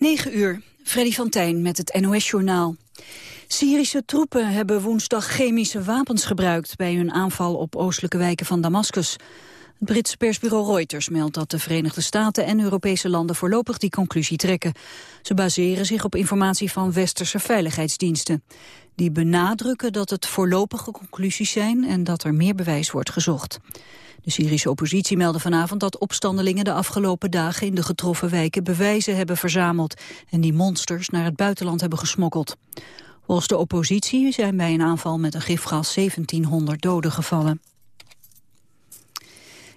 9 uur, Freddy van Tijn met het NOS-journaal. Syrische troepen hebben woensdag chemische wapens gebruikt... bij hun aanval op oostelijke wijken van Damascus. Het Britse persbureau Reuters meldt dat de Verenigde Staten en Europese landen voorlopig die conclusie trekken. Ze baseren zich op informatie van westerse veiligheidsdiensten. Die benadrukken dat het voorlopige conclusies zijn en dat er meer bewijs wordt gezocht. De Syrische oppositie meldde vanavond dat opstandelingen de afgelopen dagen in de getroffen wijken bewijzen hebben verzameld en die monsters naar het buitenland hebben gesmokkeld. Volgens de oppositie zijn bij een aanval met een gifgas 1700 doden gevallen.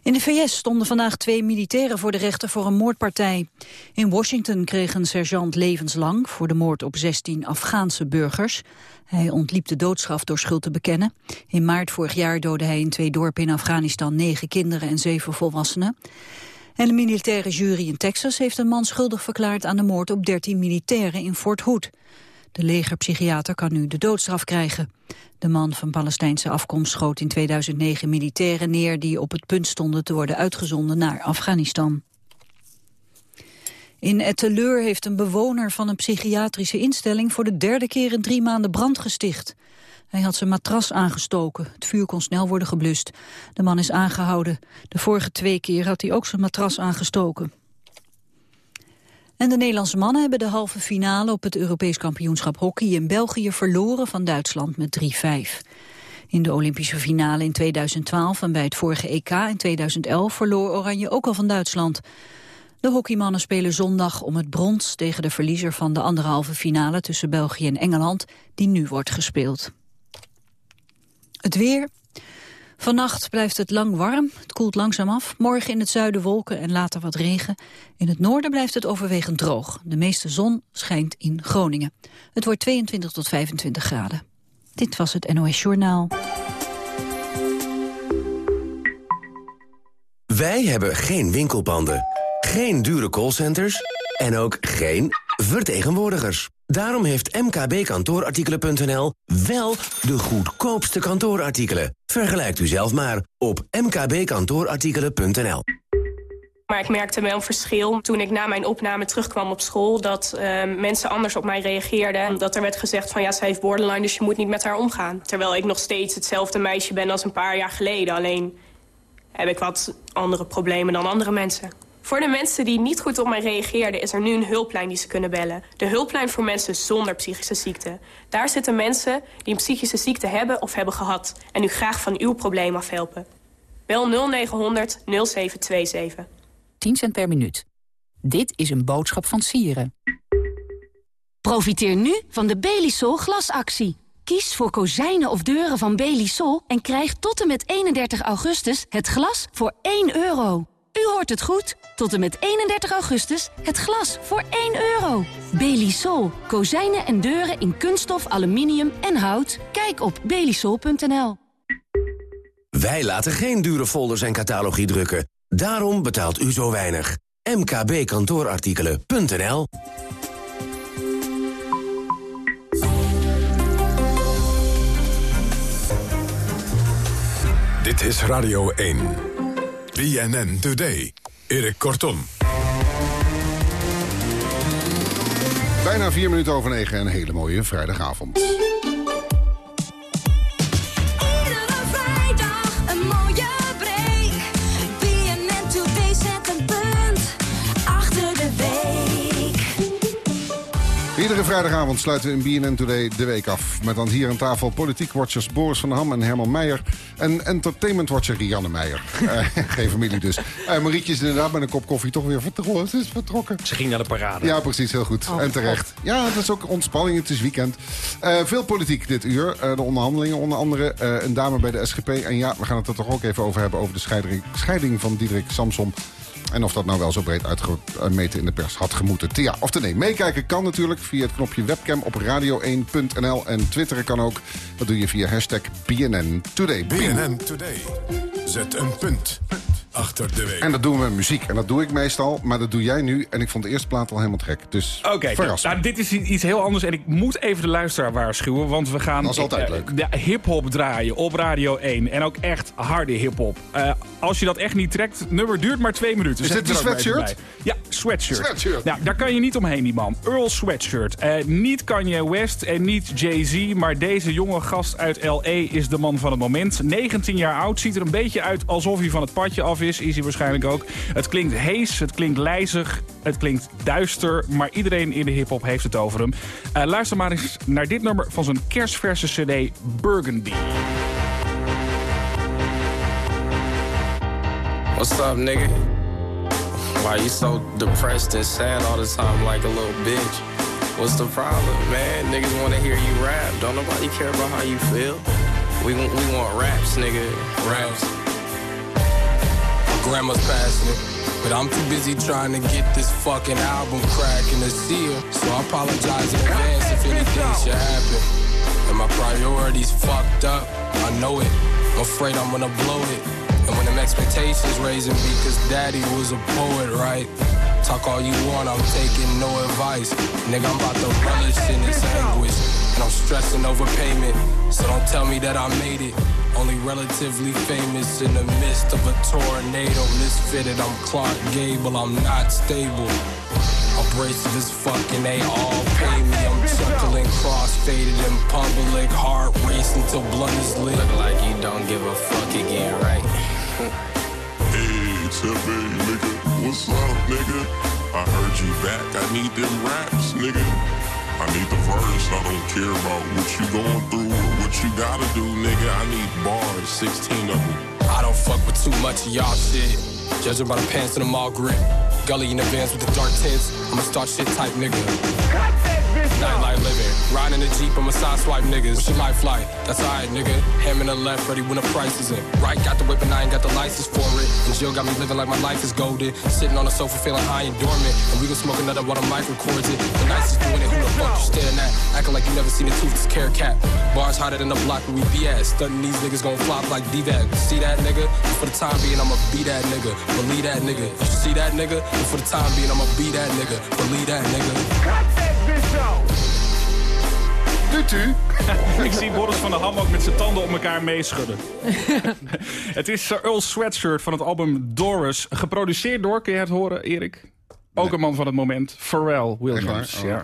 In de VS stonden vandaag twee militairen voor de rechter voor een moordpartij. In Washington kreeg een sergeant levenslang voor de moord op 16 Afghaanse burgers. Hij ontliep de doodstraf door schuld te bekennen. In maart vorig jaar doodde hij in twee dorpen in Afghanistan negen kinderen en zeven volwassenen. En de militaire jury in Texas heeft een man schuldig verklaard aan de moord op 13 militairen in Fort Hood. De legerpsychiater kan nu de doodstraf krijgen. De man van Palestijnse afkomst schoot in 2009 militairen neer... die op het punt stonden te worden uitgezonden naar Afghanistan. In Etteleur heeft een bewoner van een psychiatrische instelling... voor de derde keer in drie maanden brand gesticht. Hij had zijn matras aangestoken. Het vuur kon snel worden geblust. De man is aangehouden. De vorige twee keer had hij ook zijn matras aangestoken. En de Nederlandse mannen hebben de halve finale op het Europees kampioenschap hockey in België verloren van Duitsland met 3-5. In de Olympische finale in 2012 en bij het vorige EK in 2011 verloor Oranje ook al van Duitsland. De hockeymannen spelen zondag om het brons tegen de verliezer van de anderhalve finale tussen België en Engeland, die nu wordt gespeeld. Het weer, Vannacht blijft het lang warm, het koelt langzaam af. Morgen in het zuiden wolken en later wat regen. In het noorden blijft het overwegend droog. De meeste zon schijnt in Groningen. Het wordt 22 tot 25 graden. Dit was het NOS Journaal. Wij hebben geen winkelpanden, geen dure callcenters en ook geen vertegenwoordigers. Daarom heeft mkbkantoorartikelen.nl wel de goedkoopste kantoorartikelen. Vergelijkt u zelf maar op mkbkantoorartikelen.nl. Maar ik merkte wel een verschil toen ik na mijn opname terugkwam op school... dat uh, mensen anders op mij reageerden. Dat er werd gezegd van ja, ze heeft borderline, dus je moet niet met haar omgaan. Terwijl ik nog steeds hetzelfde meisje ben als een paar jaar geleden. Alleen heb ik wat andere problemen dan andere mensen. Voor de mensen die niet goed op mij reageerden... is er nu een hulplijn die ze kunnen bellen. De hulplijn voor mensen zonder psychische ziekte. Daar zitten mensen die een psychische ziekte hebben of hebben gehad... en u graag van uw probleem afhelpen. Bel 0900 0727. 10 cent per minuut. Dit is een boodschap van Sieren. Profiteer nu van de Belisol glasactie. Kies voor kozijnen of deuren van Belisol... en krijg tot en met 31 augustus het glas voor 1 euro. U hoort het goed. Tot en met 31 augustus het glas voor 1 euro. Belisol. Kozijnen en deuren in kunststof, aluminium en hout. Kijk op belisol.nl. Wij laten geen dure folders en catalogie drukken. Daarom betaalt u zo weinig. mkbkantoorartikelen.nl Dit is Radio 1. BNN Today. Erik Kortom. Bijna vier minuten over negen en een hele mooie vrijdagavond. Iedere vrijdagavond sluiten we in BNN Today de week af. Met dan hier aan tafel politiek watchers Boris van Ham en Herman Meijer. En entertainment watcher Rianne Meijer. uh, geen familie dus. Uh, Marietje is inderdaad met een kop koffie toch weer vertrokken. vertrokken. Ze ging naar de parade. Ja, precies. Heel goed. Oh, en terecht. Ja, dat is ook ontspanning. Het is weekend. Uh, veel politiek dit uur. de onderhandelingen onder andere. een dame bij de SGP. En ja, we gaan het er toch ook even over hebben over de scheiding, scheiding van Diederik Samsom en of dat nou wel zo breed uitgemeten in de pers had gemoeten. Ja, of te nee. Meekijken kan natuurlijk via het knopje webcam op radio1.nl. En twitteren kan ook. Dat doe je via hashtag BNN Today. BNN Today. Zet een punt achter de week. En dat doen we met muziek. En dat doe ik meestal, maar dat doe jij nu. En ik vond de eerste plaat al helemaal gek. Dus Oké, verras me. nou, dit is iets heel anders. En ik moet even de luisteraar waarschuwen. Want we gaan Dat is altijd eh, leuk. de hip-hop draaien op Radio 1. En ook echt harde hip-hop. Eh, als je dat echt niet trekt, het nummer duurt maar twee minuten. Is dit even sweatshirt? Ja, sweatshirt. Sweatshirt. Nou, daar kan je niet omheen, die man. Earl Sweatshirt. Eh, niet Kanye West en niet Jay-Z. Maar deze jonge gast uit L.A. is de man van het moment. 19 jaar oud. Ziet er een beetje uit alsof hij van het padje af is. Is hij waarschijnlijk ook. Het klinkt hees, het klinkt lijzig, het klinkt duister. Maar iedereen in de hip-hop heeft het over hem. Eh, luister maar eens naar dit nummer van zijn kerstverse CD Burgundy. What's up, nigga? Why you so depressed and sad all the time like a little bitch? What's the problem, man? Niggas wanna hear you rap. Don't nobody care about how you feel. We, we want raps, nigga. Raps. Grandma's passing it, but I'm too busy trying to get this fucking album cracking to see her. So I apologize in advance if anything should happen. And my priorities fucked up. I know it. I'm afraid I'm gonna blow it. And when them expectations raising me, cause daddy was a poet, right? Talk all you want, I'm taking no advice. Nigga, I'm about to relish in this anguish. And I'm stressing over payment. So don't tell me that I made it. Only relatively famous in the midst of a tornado. Misfitted, I'm Clark Gable, I'm not stable. Abrasive as fucking, they all pay me. I'm chuckling, cross-faded in public, heart racing till blood is lit. Look like you don't give a fuck again, right? Hey, Tepe, nigga. What's up, nigga? I heard you back. I need them raps, nigga. I need the verse. I don't care about what you going through or what you gotta do, nigga. I need bars, 16 of them. I don't fuck with too much of y'all shit. Judging by the pants and the mall grip. Gully in the vans with the dark tints. I'm a start shit type nigga. Nightlife living. Riding in the Jeep, I'm a side swipe niggas. Your life like? That's alright, nigga. Ham in the left, ready when the price is in. Right, got the whip and I ain't got the license for it. And Jill got me living like my life is golden. Sitting on the sofa feeling high and dormant. And we gon' smoke another while the mic records it. The nicest doing it, who the fuck you staring at? Acting like you never seen a toothless care cat. Bars hotter than the block where we be at. Stunting these niggas gon' flop like D-Vac. See that nigga? For the time being, I'ma be that nigga. Believe that nigga. You see that nigga? For the time being, I'ma be that nigga. Believe that nigga. Doet u? Ik zie Boris van der Ham ook met zijn tanden op elkaar meeschudden. het is Earl Sweatshirt van het album Doris. Geproduceerd door, kun je het horen, Erik? Ook een man van het moment, Pharrell Echt Williams. Oh, ja.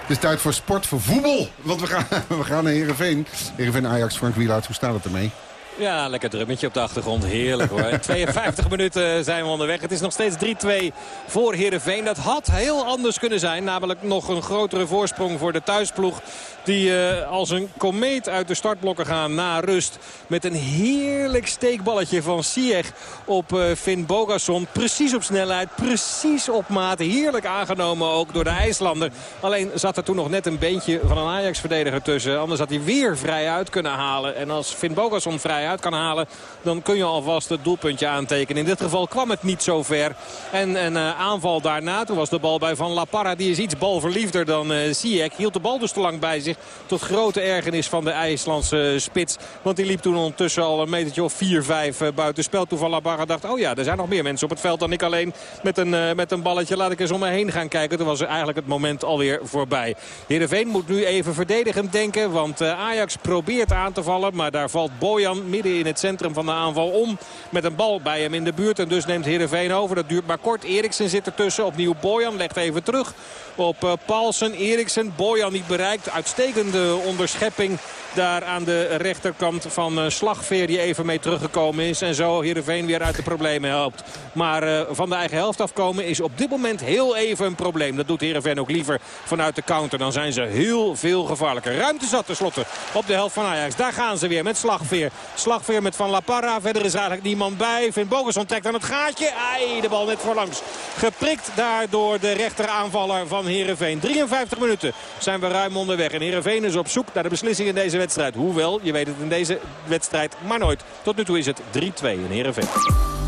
Het is tijd voor sport, voor voetbal. Want we gaan, we gaan naar Heerenveen. Heerenveen Ajax, Frank Wielaert, hoe staat het ermee? Ja, lekker drummetje op de achtergrond. Heerlijk hoor. 52 minuten zijn we onderweg. Het is nog steeds 3-2 voor Heerenveen. Dat had heel anders kunnen zijn. Namelijk nog een grotere voorsprong voor de thuisploeg. Die eh, als een komeet uit de startblokken gaan na rust. Met een heerlijk steekballetje van Sieg op eh, Finn Bogason. Precies op snelheid, precies op maat. Heerlijk aangenomen ook door de IJslander. Alleen zat er toen nog net een beentje van een Ajax-verdediger tussen. Anders had hij weer vrij uit kunnen halen. En als Finn Bogason vrij uit kan halen... dan kun je alvast het doelpuntje aantekenen. In dit geval kwam het niet zo ver. En een eh, aanval daarna, toen was de bal bij Van La Parra. Die is iets balverliefder dan uh, Ziyech. Hield de bal dus te lang bij zich. Tot grote ergernis van de IJslandse spits. Want die liep toen ondertussen al een metertje of 4-5 uh, buiten spel. Toen Van La Parra dacht, oh ja, er zijn nog meer mensen op het veld dan ik alleen. Met een, met een balletje, laat ik eens om me heen gaan kijken. Toen was eigenlijk het moment alweer voorbij. Heerenveen moet nu even verdedigend denken. Want Ajax probeert aan te vallen. Maar daar valt Bojan in het centrum van de aanval om. Met een bal bij hem in de buurt. En dus neemt Heerenveen over. Dat duurt maar kort. Eriksen zit ertussen. Opnieuw Bojan legt even terug op uh, Paulsen. Eriksen, Bojan niet bereikt. Uitstekende onderschepping daar aan de rechterkant van uh, Slagveer die even mee teruggekomen is. En zo Heerenveen weer uit de problemen helpt. Maar uh, van de eigen helft afkomen is op dit moment heel even een probleem. Dat doet Heerenveen ook liever vanuit de counter. Dan zijn ze heel veel gevaarlijker. Ruimte zat tenslotte op de helft van Ajax. Daar gaan ze weer met Slagveer. Slagveer met Van La Parra. Verder is eigenlijk niemand bij. Vin Bogerson trekt aan het gaatje. Ai, de bal net voorlangs. Geprikt daar door de rechteraanvaller van Heerenveen. 53 minuten zijn we ruim onderweg. En Heerenveen is op zoek naar de beslissing in deze wedstrijd. Hoewel, je weet het in deze wedstrijd maar nooit. Tot nu toe is het 3-2 in Heerenveen.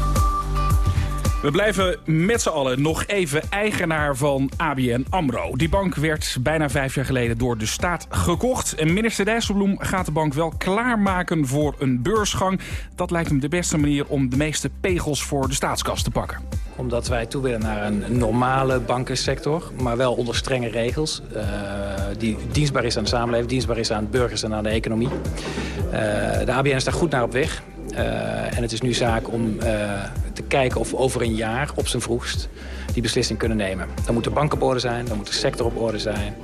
We blijven met z'n allen nog even eigenaar van ABN AMRO. Die bank werd bijna vijf jaar geleden door de staat gekocht. En minister Dijsselbloem gaat de bank wel klaarmaken voor een beursgang. Dat lijkt hem de beste manier om de meeste pegels voor de staatskas te pakken. Omdat wij toe willen naar een normale bankensector, maar wel onder strenge regels. Uh, die dienstbaar is aan de samenleving, dienstbaar is aan burgers en aan de economie. Uh, de ABN is daar goed naar op weg. Uh, en het is nu zaak om uh, te kijken of we over een jaar op zijn vroegst die beslissing kunnen nemen. Dan moet de bank op orde zijn, dan moet de sector op orde zijn.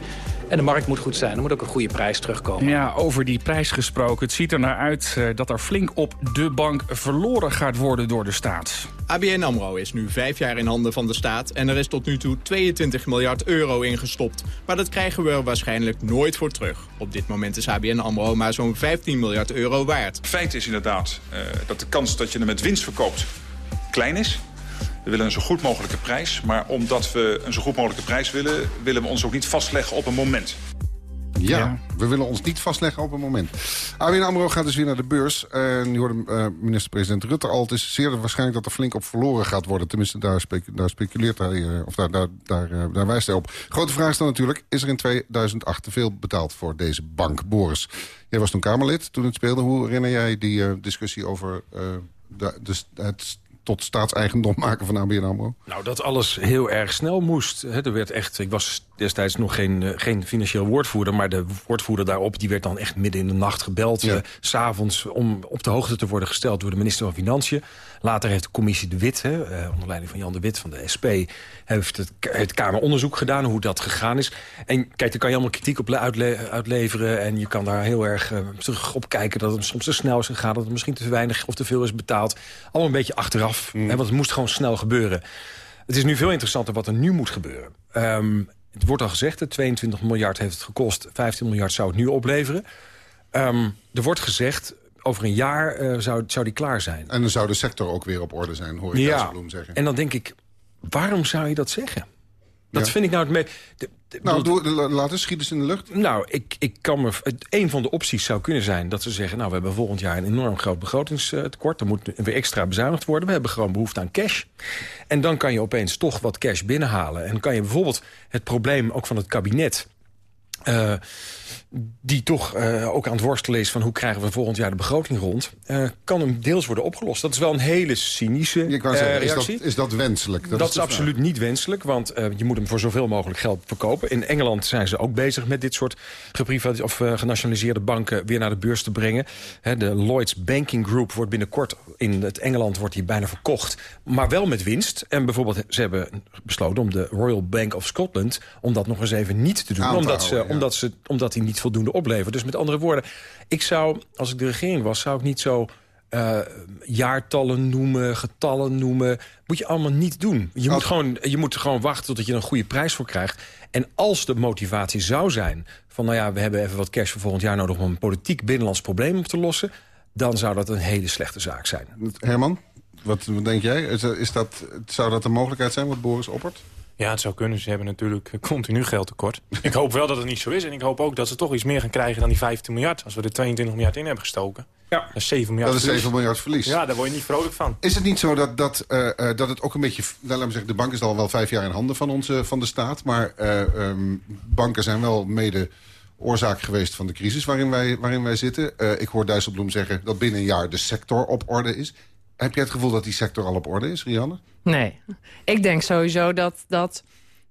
En de markt moet goed zijn. Er moet ook een goede prijs terugkomen. Ja, over die prijs gesproken. Het ziet er naar uit uh, dat er flink op de bank verloren gaat worden door de staat. ABN AMRO is nu vijf jaar in handen van de staat... en er is tot nu toe 22 miljard euro ingestopt. Maar dat krijgen we er waarschijnlijk nooit voor terug. Op dit moment is ABN AMRO maar zo'n 15 miljard euro waard. Feit is inderdaad uh, dat de kans dat je hem met winst verkoopt klein is. We willen een zo goed mogelijke prijs. Maar omdat we een zo goed mogelijke prijs willen... willen we ons ook niet vastleggen op een moment. Ja, ja, we willen ons niet vastleggen op een moment. ABN AMRO gaat dus weer naar de beurs. En nu hoorde uh, minister-president Rutte al... het is zeer waarschijnlijk dat er flink op verloren gaat worden. Tenminste, daar, specu daar speculeert hij, uh, of daar, daar, daar, uh, daar, wijst hij op. Grote vraag is dan natuurlijk... is er in 2008 te veel betaald voor deze bank, Boris? Jij was toen Kamerlid toen het speelde. Hoe herinner jij die discussie over de, de, het tot staatseigendom maken van ABN? Nou, dat alles heel erg snel moest. er werd echt, ik was destijds nog geen, uh, geen financieel woordvoerder... maar de woordvoerder daarop die werd dan echt midden in de nacht gebeld... Ja. Uh, s'avonds om op de hoogte te worden gesteld door de minister van Financiën. Later heeft de commissie De Wit, hè, uh, onder leiding van Jan De Wit van de SP... heeft het, het Kameronderzoek gedaan hoe dat gegaan is. En kijk, daar kan je allemaal kritiek op uitle uitleveren... en je kan daar heel erg terug op kijken dat het soms te snel is gegaan... dat het misschien te weinig of te veel is betaald. Allemaal een beetje achteraf, mm. hè, want het moest gewoon snel gebeuren. Het is nu veel interessanter wat er nu moet gebeuren. Um, het wordt al gezegd, 22 miljard heeft het gekost. 15 miljard zou het nu opleveren. Um, er wordt gezegd, over een jaar uh, zou, zou die klaar zijn. En dan zou de sector ook weer op orde zijn, hoor ik ja. Dijsselbloem zeggen. En dan denk ik, waarom zou je dat zeggen? Dat ja. vind ik nou het meest... Nou, doe, laat eens schieten in de lucht. Nou, ik, ik kan me, een van de opties zou kunnen zijn dat ze zeggen... nou, we hebben volgend jaar een enorm groot begrotingstekort. Er moet weer extra bezuinigd worden. We hebben gewoon behoefte aan cash. En dan kan je opeens toch wat cash binnenhalen. En kan je bijvoorbeeld het probleem ook van het kabinet... Uh, die toch uh, ook aan het worstelen is van hoe krijgen we volgend jaar de begroting rond... Uh, kan hem deels worden opgelost. Dat is wel een hele cynische Ik wou zeggen, reactie. Is dat, is dat wenselijk? Dat, dat is, is absoluut niet wenselijk, want je moet hem voor zoveel mogelijk geld verkopen. In Engeland zijn ze ook bezig met dit soort of genationaliseerde banken... weer naar de beurs te brengen. He, de Lloyds Banking Group wordt binnenkort in het Engeland wordt die bijna verkocht. Maar wel met winst. En bijvoorbeeld, ze hebben besloten om de Royal Bank of Scotland... om dat nog eens even niet te doen. Omdat, ze, ja. omdat, ze, omdat die niet voldoende opleveren. Dus met andere woorden, ik zou, als ik de regering was... zou ik niet zo uh, jaartallen noemen, getallen noemen. Moet je allemaal niet doen. Je, moet gewoon, je moet gewoon wachten totdat je er een goede prijs voor krijgt. En als de motivatie zou zijn... van nou ja, we hebben even wat cash voor volgend jaar nodig... om een politiek binnenlands probleem op te lossen... dan zou dat een hele slechte zaak zijn. Herman, wat, wat denk jij? Is, is dat, zou dat een mogelijkheid zijn wat Boris oppert? Ja, het zou kunnen. Ze hebben natuurlijk continu geldtekort. ik hoop wel dat het niet zo is. En ik hoop ook dat ze toch iets meer gaan krijgen dan die 15 miljard. Als we er 22 miljard in hebben gestoken. Ja. Dat is 7 miljard Dat is 7 miljard verlies. Ja, daar word je niet vrolijk van. Is het niet zo dat, dat, uh, uh, dat het ook een beetje... Nou, laten we zeggen, de bank is al wel vijf jaar in handen van, onze, van de staat. Maar uh, um, banken zijn wel mede oorzaak geweest van de crisis waarin wij, waarin wij zitten. ik hoor Dijsselbloem zeggen dat binnen een jaar de sector op orde is. Heb jij het gevoel dat die sector al op orde is, Rianne? Nee. Ik denk sowieso dat... dat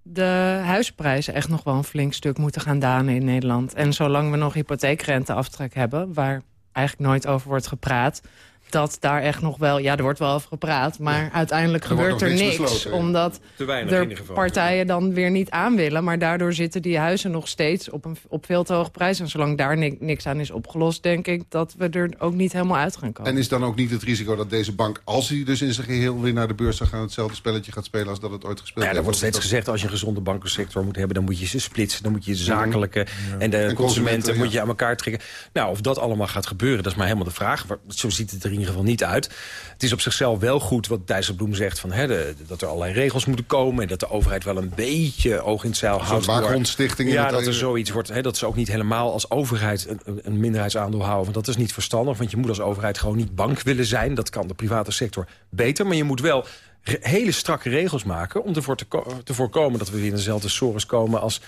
de huisprijzen echt nog wel een flink stuk moeten gaan danen in Nederland. En zolang we nog hypotheekrenteaftrek hebben... waar eigenlijk nooit over wordt gepraat... dat daar echt nog wel... Ja, er wordt wel over gepraat, maar ja. uiteindelijk er gebeurt er niks. Omdat er partijen dan weer niet aan willen. Maar daardoor zitten die huizen nog steeds op, een, op veel te hoge prijs. En zolang daar ni niks aan is opgelost... denk ik dat we er ook niet helemaal uit gaan komen. En is dan ook niet het risico dat deze bank... als hij dus in zijn geheel weer naar de beurs zou gaan... hetzelfde spelletje gaat spelen als dat het ooit gespeeld ja, heeft? Er wordt steeds dat... gezegd, als je een gezonde bankensector moet hebben... dan moet je ze splitsen, dan moet je de zakelijke ja. en de en consumenten, consumenten moet je aan elkaar trekken. Nou, of dat allemaal gaat gebeuren, dat is maar helemaal de vraag. Zo ziet het er in ieder geval niet uit. Het is op zichzelf wel goed wat Dijsselbloem zegt... Van, hè, de, dat er allerlei regels moeten komen... en dat de overheid wel een beetje oog in het zeil houdt. Een. Ja, dat er zoiets wordt. Hè, dat ze ook niet helemaal als overheid een, een minderheidsaandeel houden. Want dat is niet verstandig, want je moet als overheid gewoon niet bank willen zijn. Dat kan de private sector beter, maar je moet wel hele strakke regels maken... om ervoor te, te voorkomen dat we weer in dezelfde sores komen als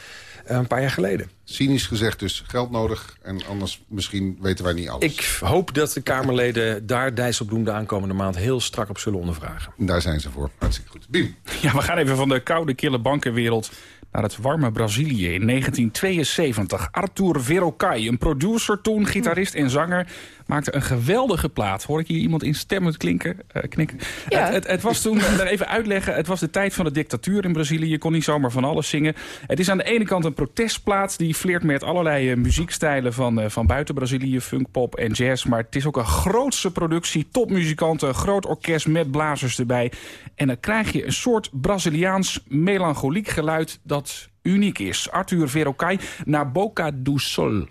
een paar jaar geleden. Cynisch gezegd dus, geld nodig. En anders misschien weten wij niet alles. Ik hoop dat de Kamerleden daar Dijsselbloem de aankomende maand... heel strak op zullen ondervragen. Daar zijn ze voor. Hartstikke goed. Biem. Ja, we gaan even van de koude, kille bankenwereld naar het warme Brazilië in 1972. Arthur Verocai, een producer toen, gitarist en zanger... maakte een geweldige plaat. Hoor ik hier iemand in stemmen klinken, eh, knikken? Ja. Het, het, het was toen, eh, even uitleggen, het was de tijd van de dictatuur in Brazilië. Je kon niet zomaar van alles zingen. Het is aan de ene kant een protestplaat... die flirt met allerlei eh, muziekstijlen van, van buiten Brazilië... funk, pop en jazz. Maar het is ook een grootse productie, topmuzikanten... groot orkest met blazers erbij. En dan krijg je een soort Braziliaans melancholiek geluid... dat uniek is. Arthur Verocai naar Boca do Sol.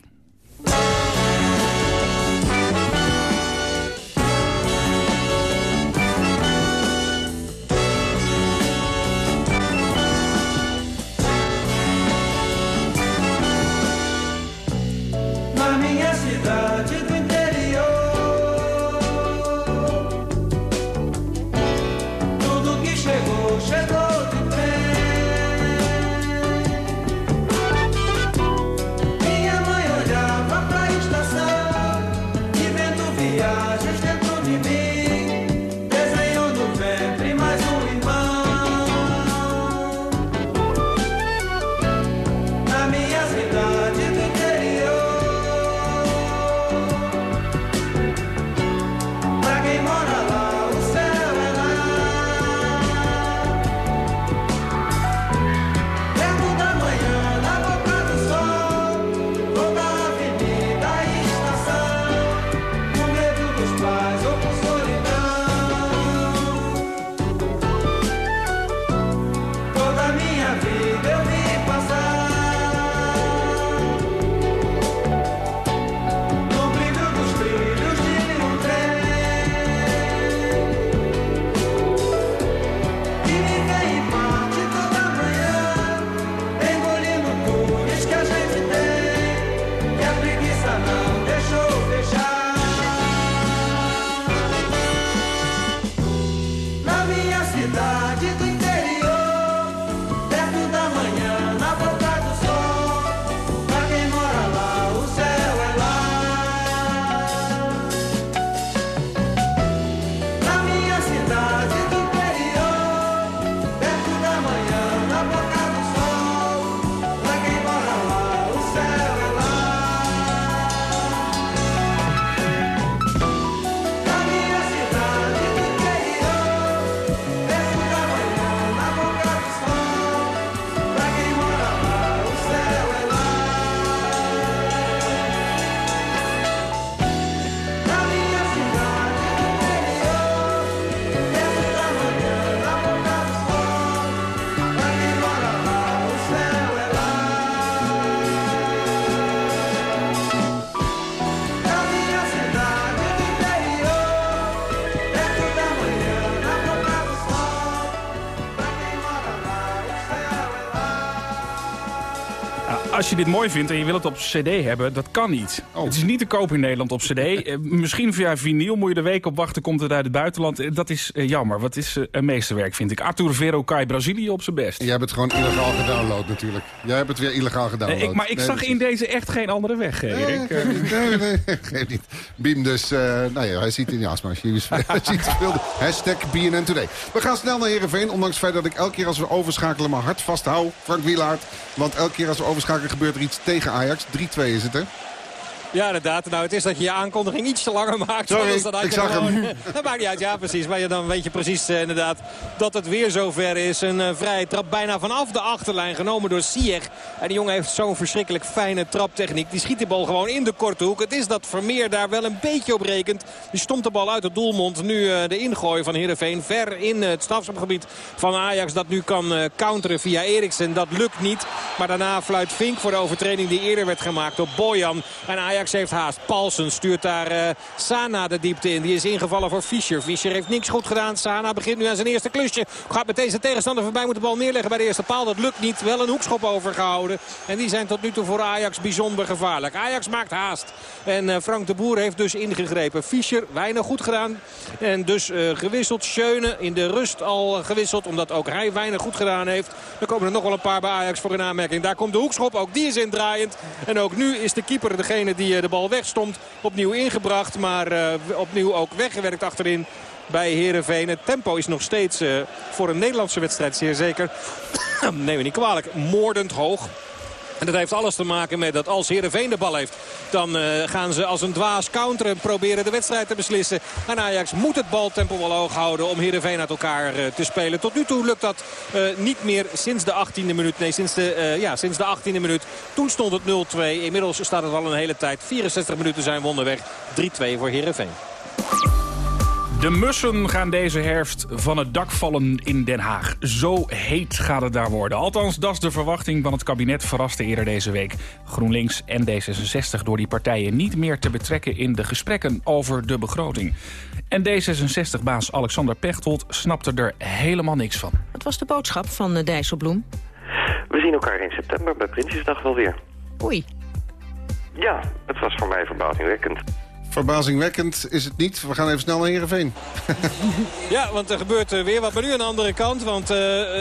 Als je dit mooi vindt en je wil het op cd hebben, dat kan niet. Het is niet te koop in Nederland op cd. Eh, Misschien via vinyl moet je de week op wachten, komt het uit het buitenland. Eh, Dat is eh, jammer. Wat is een meesterwerk, vind ik. Arthur Verocai, Brazilië op zijn best. Jij hebt het gewoon illegaal gedownload natuurlijk. Jij hebt het weer illegaal gedownload. Ik, maar ik Nee, zag in deze echt geen andere weg, Erik. Nee, nee, nee, geeft niet. Biem dus, eh, nou ja, hij ziet in de asma. Hij ziet veel. Hashtag BNN Today. We gaan snel naar Heerenveen, ondanks het feit dat ik elke keer als we overschakelen mijn hart vasthoud. Frank Wielaert. Want elke keer als we overschakelen gebeurt er iets tegen Ajax. 3-2 is het, hè? Ja, inderdaad. Nou, het is dat je je aankondiging iets te langer maakt. Sorry, dan ik zag gewoon- hem. Dat maakt niet uit, ja precies. Maar dan weet je precies eh, inderdaad dat het weer zover is. Een eh, vrije trap bijna vanaf de achterlijn genomen door Sieg. En die jongen heeft zo'n verschrikkelijk fijne traptechniek. Die schiet de bal gewoon in de korte hoek. Het is dat Vermeer daar wel een beetje op rekent. Die stomt de bal uit het doelmond. Nu eh, de ingooi van Heerenveen ver in het strafschopgebied van Ajax. Dat nu kan counteren via Eriksen. Dat lukt niet. Maar daarna fluit Vink voor de overtreding die eerder werd gemaakt op Bojan. En Ajax heeft haast. Paulsen stuurt daar uh, Sana de diepte in. Die is ingevallen voor Fischer. Fischer heeft niks goed gedaan. Sana begint nu aan zijn eerste klusje. Gaat met deze tegenstander voorbij. Moet de bal neerleggen bij de eerste paal. Dat lukt niet. Wel een hoekschop overgehouden. En die zijn tot nu toe voor Ajax bijzonder gevaarlijk. Ajax maakt haast. En uh, Frank de Boer heeft dus ingegrepen. Fischer weinig goed gedaan. En dus uh, gewisseld. Schöne in de rust al gewisseld. Omdat ook hij weinig goed gedaan heeft. Dan komen er nog wel een paar bij Ajax voor een aanmerking. Daar komt de hoekschop. Ook die is indraaiend. En ook nu is de keeper degene die de bal wegstond. Opnieuw ingebracht. Maar uh, opnieuw ook weggewerkt achterin bij Heerenveen. Het tempo is nog steeds uh, voor een Nederlandse wedstrijd zeer zeker. Neem me niet kwalijk. Moordend hoog. En dat heeft alles te maken met dat als Heerenveen de bal heeft... dan uh, gaan ze als een dwaas counteren en proberen de wedstrijd te beslissen. En Ajax moet het baltempo wel hoog houden om Heerenveen uit elkaar uh, te spelen. Tot nu toe lukt dat uh, niet meer sinds de 18e minuut. Nee, sinds de, ja, sinds de 18e minuut. Toen stond het 0-2. Inmiddels staat het al een hele tijd. 64 minuten zijn we onderweg. 3-2 voor Heerenveen. De mussen gaan deze herfst van het dak vallen in Den Haag. Zo heet gaat het daar worden. Althans, dat is de verwachting van het kabinet verraste eerder deze week. GroenLinks en D66 door die partijen niet meer te betrekken in de gesprekken over de begroting. En D66-baas Alexander Pechtold snapte er helemaal niks van. Wat was de boodschap van Dijsselbloem? We zien elkaar in september bij Prinsjesdag wel weer. Oei. Ja, het was voor mij verbazingwekkend. Verbazingwekkend is het niet. We gaan even snel naar Heerenveen. ja, want er gebeurt weer wat. Maar nu aan de andere kant. Want uh,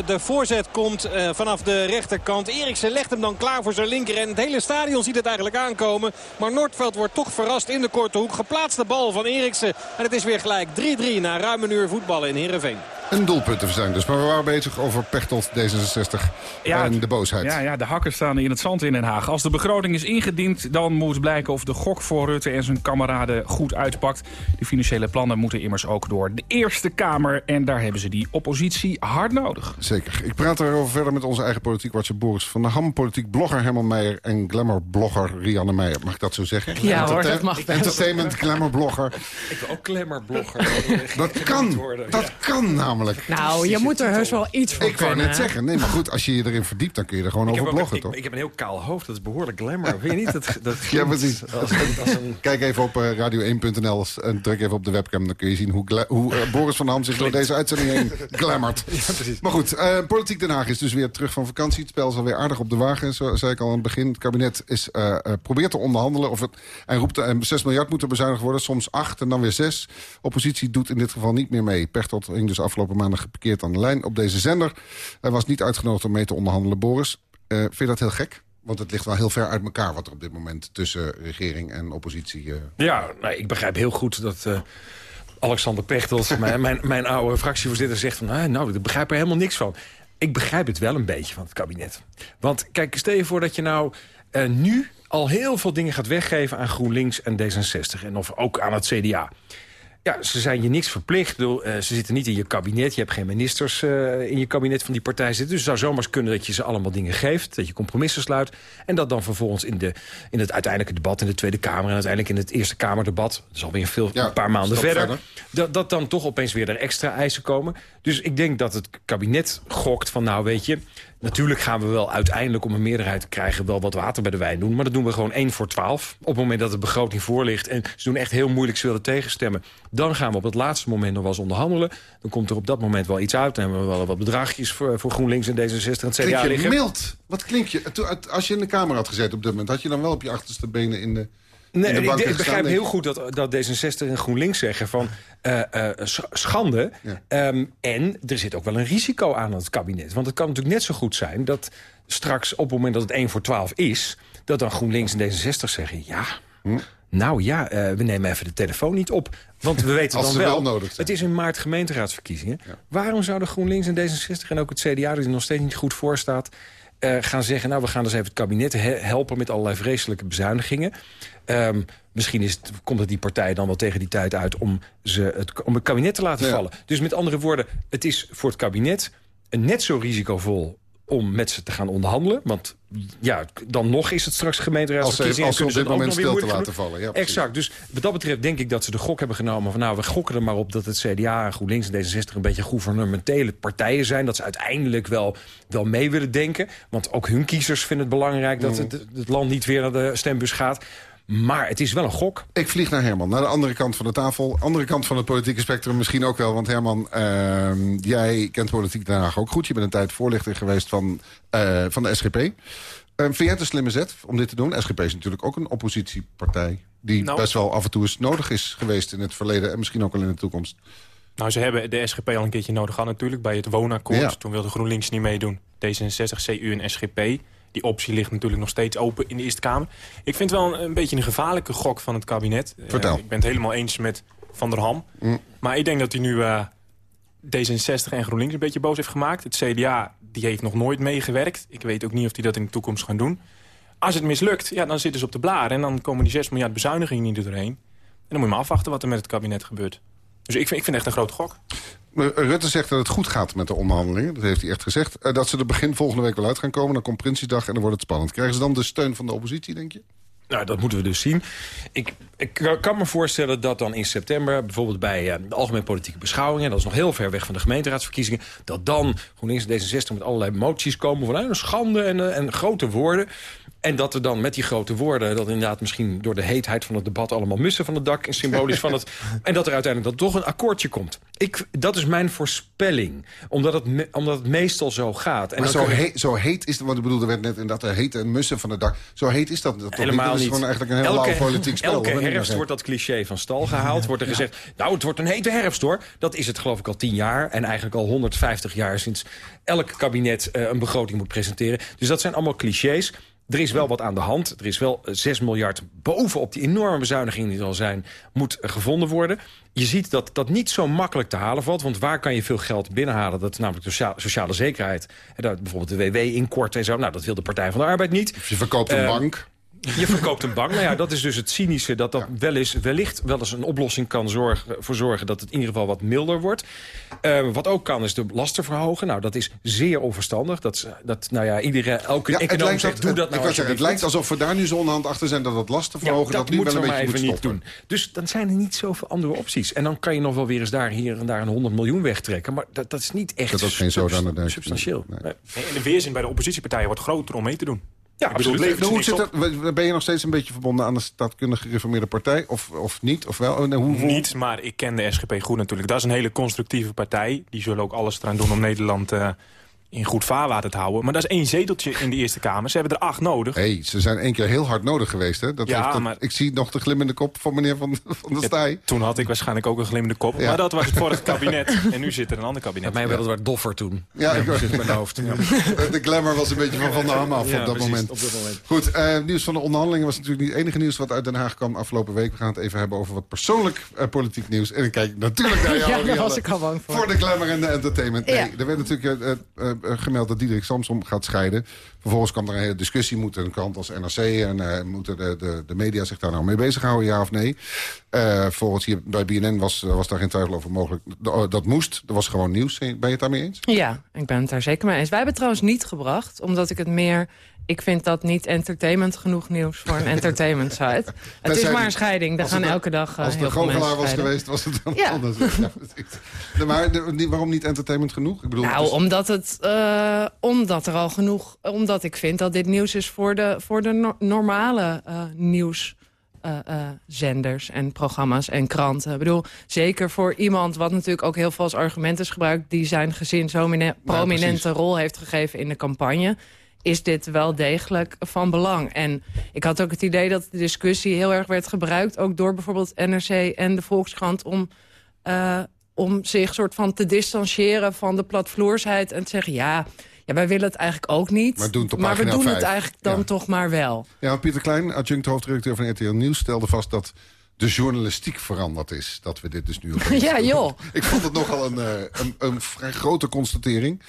de voorzet komt uh, vanaf de rechterkant. Eriksen legt hem dan klaar voor zijn linker. En het hele stadion ziet het eigenlijk aankomen. Maar Noordveld wordt toch verrast in de korte hoek. Geplaatste bal van Eriksen. En het is weer gelijk 3-3 na ruim een uur voetballen in Heerenveen. Een doelpuntenverzuim dus. Maar we waren bezig over Pechtold D66 ja, en de boosheid. Ja, ja, de hakkers staan in het zand in Den Haag. Als de begroting is ingediend, dan moet blijken of de gok voor Rutte en zijn kameraden goed uitpakt. De financiële plannen moeten immers ook door de Eerste Kamer. En daar hebben ze die oppositie hard nodig. Zeker. Ik praat erover verder met onze eigen politiekwatcher Boris van der Ham. Politiek blogger Herman Meijer en glamour-blogger Rianne Meijer. Mag ik dat zo zeggen? Ja hoor, dat mag Entertainment glamour-blogger. Ik ben ook glamour-blogger. dat kan, dat kan namelijk. Nou, je moet er heus wel iets van Ik wou kunnen. net zeggen. Nee, maar goed, als je je erin verdiept, dan kun je er gewoon Ik over ook, bloggen, ik, toch? ik heb een heel kaal hoofd, dat is behoorlijk glamour. Weet je niet? Dat, dat Ja, precies. Als, als een... Kijk even op uh, radio1.nl en druk even op de webcam. Dan kun je zien hoe, hoe uh, Boris van Ham zich door deze uitzending heen glammert. Ja, precies. Maar goed, uh, Politiek Den Haag is dus weer terug van vakantie. Het spel is alweer aardig op de wagen, zo zei ik al aan het begin. Het kabinet is, uh, uh, probeert te onderhandelen. Of het, en roept uh, 6 miljard moet er bezuinigd worden. Soms 8 en dan weer 6. Oppositie doet in dit geval niet meer mee. Pechtold hing dus afgelopen maandag geparkeerd aan de lijn op deze zender. Hij was niet uitgenodigd om mee te onderhandelen, Boris. Uh, vind je dat heel gek? Want het ligt wel heel ver uit elkaar wat er op dit moment tussen regering en oppositie... Uh... Ja, nou, ik begrijp heel goed dat... Uh... Alexander Pechtold, mijn, mijn, mijn oude fractievoorzitter, zegt van... Ah, nou, ik begrijp er helemaal niks van. Ik begrijp het wel een beetje van het kabinet. Want kijk, stel je voor dat je nou nu al heel veel dingen gaat weggeven... aan GroenLinks en D66 en of ook aan het CDA. Ja, ze zijn je niks verplicht. Bedoel, uh, ze zitten niet in je kabinet. Je hebt geen ministers uh, in je kabinet van die partij zitten. Dus het zou zomaar kunnen dat je ze allemaal dingen geeft. Dat je compromissen sluit. En dat dan vervolgens in, de, in het uiteindelijke debat in de Tweede Kamer... en uiteindelijk in het Eerste Kamerdebat... dat is alweer veel, ja, een paar maanden verder, verder. Dat, dat dan toch opeens weer er extra eisen komen. Dus ik denk dat het kabinet gokt van... nou weet je, Natuurlijk gaan we wel uiteindelijk om een meerderheid te krijgen... wel wat water bij de wijn doen. Maar dat doen we gewoon 1 voor 12. Op het moment dat de begroting voor ligt... en ze doen echt heel moeilijk, ze willen tegenstemmen... dan gaan we op het laatste moment nog wel eens onderhandelen. Dan komt er op dat moment wel iets uit. Dan hebben we wel wat bedragjes voor, voor GroenLinks en D66 en het CDA Klink je liggen. mild? Wat klink je? Als je in de Kamer had gezeten op dit moment... had je dan wel op je achterste benen in de... Nee, ik, ik begrijp heel goed dat, dat D66 en GroenLinks zeggen van uh, uh, schande. Ja. Um, en er zit ook wel een risico aan het kabinet. Want het kan natuurlijk net zo goed zijn dat straks op het moment dat het 1 voor 12 is... dat dan GroenLinks en D66 zeggen... ja, hm? nou ja, uh, we nemen even de telefoon niet op. Want we weten dan wel, wel nodig het is in maart gemeenteraadsverkiezingen. Ja. Waarom zouden GroenLinks en D66 en ook het CDA... die er nog steeds niet goed voor staat... Uh, gaan zeggen, nou, we gaan dus even het kabinet he helpen... met allerlei vreselijke bezuinigingen. Um, misschien is het, komt het die partij dan wel tegen die tijd uit... om, ze het, om het kabinet te laten ja. vallen. Dus met andere woorden, het is voor het kabinet net zo risicovol om met ze te gaan onderhandelen. Want ja, dan nog is het straks Als ze, gemeenteraadsverkiezingen. als ze op dit moment stil te laten vallen. Ja. Exact. Dus wat dat betreft denk ik dat ze de gok hebben genomen... van nou, we gokken er maar op dat het CDA, GroenLinks en D66... een beetje gouvernementele partijen zijn. Dat ze uiteindelijk wel, wel mee willen denken. Want ook hun kiezers vinden het belangrijk... dat Mm. het, het land niet weer naar de stembus gaat. Maar het is wel een gok. Ik vlieg naar Herman, naar de andere kant van de tafel. Andere kant van het politieke spectrum misschien ook wel. Want Herman, ehm, jij kent politiek Den Haag ook goed. Je bent een tijd voorlichter geweest van, eh, van de SGP. Ehm, vind jij het een slimme zet om dit te doen? SGP is natuurlijk ook een oppositiepartij... die Nou. best wel af en toe eens nodig is geweest in het verleden... en misschien ook wel in de toekomst. Nou, ze hebben de SGP al een keertje nodig gehad natuurlijk bij het woonakkoord. Ja. Toen wilde GroenLinks niet meedoen. D66, CU en SGP. Die optie ligt natuurlijk nog steeds open in de Eerste Kamer. Ik vind het wel een, een beetje een gevaarlijke gok van het kabinet. Eh, Vertel. ik ben het helemaal eens met Van der Ham. Mm. Maar ik denk dat hij nu eh, D66 en GroenLinks een beetje boos heeft gemaakt. Het CDA die heeft nog nooit meegewerkt. Ik weet ook niet of die dat in de toekomst gaan doen. Als het mislukt, ja, dan zitten ze op de blaren. En dan komen die 6 miljard bezuinigingen niet doorheen. En dan moet je maar afwachten wat er met het kabinet gebeurt. Dus ik vind, ik vind het echt een grote gok. Eh, Rutte zegt dat het goed gaat met de onderhandelingen. Dat heeft hij echt gezegd. Eh, dat ze er begin volgende week wel uit gaan komen. Dan komt Prinsjesdag en dan wordt het spannend. Krijgen ze dan de steun van de oppositie, denk je? Nou, dat moeten we dus zien. Ik, ik kan me voorstellen dat dan in september... bijvoorbeeld bij eh, de algemene politieke beschouwingen... dat is nog heel ver weg van de gemeenteraadsverkiezingen... dat dan GroenLinks en D66 met allerlei moties komen... van eh, een schande en, en grote woorden. En dat er dan met die grote woorden... dat inderdaad misschien door de heetheid van het debat... allemaal mussen van het dak en symbolisch van het... en dat er uiteindelijk dan toch een akkoordje komt. Ik, dat is mijn voorspelling. Omdat het, me- omdat het meestal zo gaat. En maar zo, zo heet is het, want ik bedoel, er werd net inderdaad er heet en mussen van het dak. Zo heet is dat, dat toch Helemaal niet. Dat is gewoon eigenlijk een heel lauw politiek spel. Elke dat herfst nog wordt dat cliché van stal gehaald. Wordt er gezegd, nou, het wordt een hete herfst, hoor. Dat is het geloof ik al tien jaar. En eigenlijk al 150 jaar sinds elk kabinet eh, een begroting moet presenteren. Dus dat zijn allemaal clichés. Er is wel wat aan de hand. Er is wel eh, 6 miljard bovenop die enorme bezuinigingen die er al zijn... moet eh, gevonden worden. Je ziet dat dat niet zo makkelijk te halen valt. Want waar kan je veel geld binnenhalen? Dat is namelijk de socia- sociale zekerheid. En dat bijvoorbeeld de WW inkorten en zo. Nou, dat wil de Partij van de Arbeid niet. Je verkoopt een Eh, bank. Je verkoopt een bank. Nou ja, dat is dus het cynische. Dat dat wel eens, wellicht wel eens een oplossing kan zorgen, voor zorgen... dat het in ieder geval wat milder wordt. Eh, wat ook kan is de lasten verhogen. Nou, dat is zeer onverstandig. Dat, is- dat nou ja, iedereen, elke Ja, het econoom lijkt, zegt, dat, doe het, dat nou ik wou zeggen, het lijkt alsof we daar nu zo onderhand achter zijn... dat het lasten ja, verhogen, dat, nu wel een beetje even moet niet doen. Dus dan zijn er niet zoveel andere opties. En dan kan je nog wel weer eens daar, hier en daar een 100 miljoen wegtrekken. Maar dat, dat is niet echt Dat is geen substantieel. Nee. Nee, En de weerzin bij de oppositiepartijen wordt groter om mee te doen. Ja, Ik bedoel, absoluut. Hoe zit dat, ben je nog steeds een beetje verbonden aan de staatkundige gereformeerde partij? Of, of niet? Of wel? Oh, nee, hoe, hoe- Niet, maar ik ken de SGP goed natuurlijk. Dat is een hele constructieve partij. Die zullen ook alles eraan doen om Nederland eh, in goed vaarwater te houden. Maar dat is één zeteltje in de Eerste Kamer. Ze hebben er acht nodig. hey, ze zijn één keer heel hard nodig geweest. Hè? Dat Ja, heeft dat- maar- Ik zie nog de glimmende kop van meneer Van, van der Staaij. Toen had ik waarschijnlijk ook een glimmende kop. Ja. Maar dat was het vorige kabinet. En nu zit er een ander kabinet. Bij mij werd het wat doffer toen. Ja, ik zit in mijn hoofd. Ja. De glamour was een beetje van Van der Ham af Ja, op dat precies, moment. op dat moment. Goed, eh, nieuws van de onderhandelingen was natuurlijk niet het enige nieuws... wat uit Den Haag kwam afgelopen week. We gaan het even hebben over wat persoonlijk eh, politiek nieuws. En dan kijk ik natuurlijk naar jou, Ja, daar was ik al bang voor. Voor de glamour en de entertainment. Nee, Ja. er werd natuurlijk eh, gemeld dat Diederik Samsom gaat scheiden. Vervolgens kwam er een hele discussie. Moet een krant als NRC en eh, moeten de, de, de media zich daar nou mee bezighouden, ja of nee? Eh volgens hier bij BNN was, was daar geen twijfel over mogelijk. D- Dat moest, dat was gewoon nieuws. Ben je het daarmee eens? Ja, ik ben het daar zeker mee eens. Wij hebben het trouwens niet gebracht, omdat ik het meer... Ik vind dat niet entertainment genoeg nieuws voor een entertainment site. Het is maar een scheiding. Daar gaan het- elke dag uh, Als het heel een was scheiden. geweest, was het dan Ja. anders. Ja. De- maar de- waarom niet entertainment genoeg? Ik bedoel, Nou, is- omdat, het, eh, omdat er al genoeg... Omdat ik vind dat dit nieuws is voor de, voor de no- normale eh nieuws... eh, eh, zenders en programma's en kranten. Ik bedoel, zeker voor iemand wat natuurlijk ook heel veel als argument is gebruikt... die zijn gezin zo'n mine- prominente rol heeft gegeven in de campagne... is dit wel degelijk van belang. En ik had ook het idee dat de discussie heel erg werd gebruikt... ook door bijvoorbeeld NRC en de Volkskrant... om, eh, om zich soort van te distancieren van de platvloersheid... en te zeggen, ja, ja wij willen het eigenlijk ook niet... Maar doen maar we doen het eigenlijk dan Ja. toch maar wel. Ja, Pieter Klein, adjunct hoofdredacteur van RTL Nieuws... stelde vast dat de journalistiek veranderd is. Dat we dit dus nu... Ja, joh. Ik vond het nogal een, eh, een, een vrij grote constatering.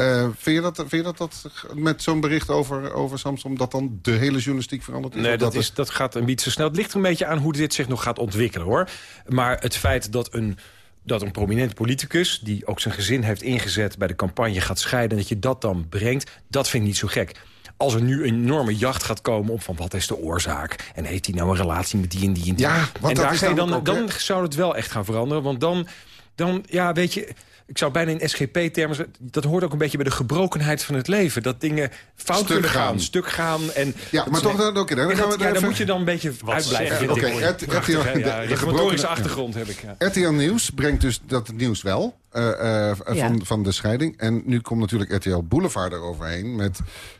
Eh, vind, je dat, vind je dat, dat met zo'n bericht over, over Samsung... dat dan de hele journalistiek veranderd is? Nee, dat, is, dat gaat een beetje snel. Het ligt er een beetje aan hoe dit zich nog gaat ontwikkelen, hoor. Maar het feit dat een dat een prominent politicus... die ook zijn gezin heeft ingezet bij de campagne gaat scheiden... dat je dat dan brengt, dat vind ik niet zo gek. Als er nu een enorme jacht gaat komen op van wat is de oorzaak... en heeft hij nou een relatie met die en die en die... Ja, en dat daar dan, namelijk ook, dan zou het wel echt gaan veranderen. Want dan, dan ja, weet je... Ik zou bijna in SGP-termen... zeggen, Dat hoort ook een beetje bij de gebrokenheid van het leven. Dat dingen fout Stuk kunnen gaan, gaan. stuk gaan. En Ja, maar toch dan- oké, dan En gaan dat- we ja, dan even- moet je dan een beetje uitblijven. vind Oké, ik. RT- Prachtig, RTL hè? de- Ja, de reformatorische gebroken- achtergrond heb ik. Ja. RTL Nieuws brengt dus dat nieuws wel. eh, eh, Ja. van, van de scheiding. En nu komt natuurlijk RTL Boulevard eroverheen met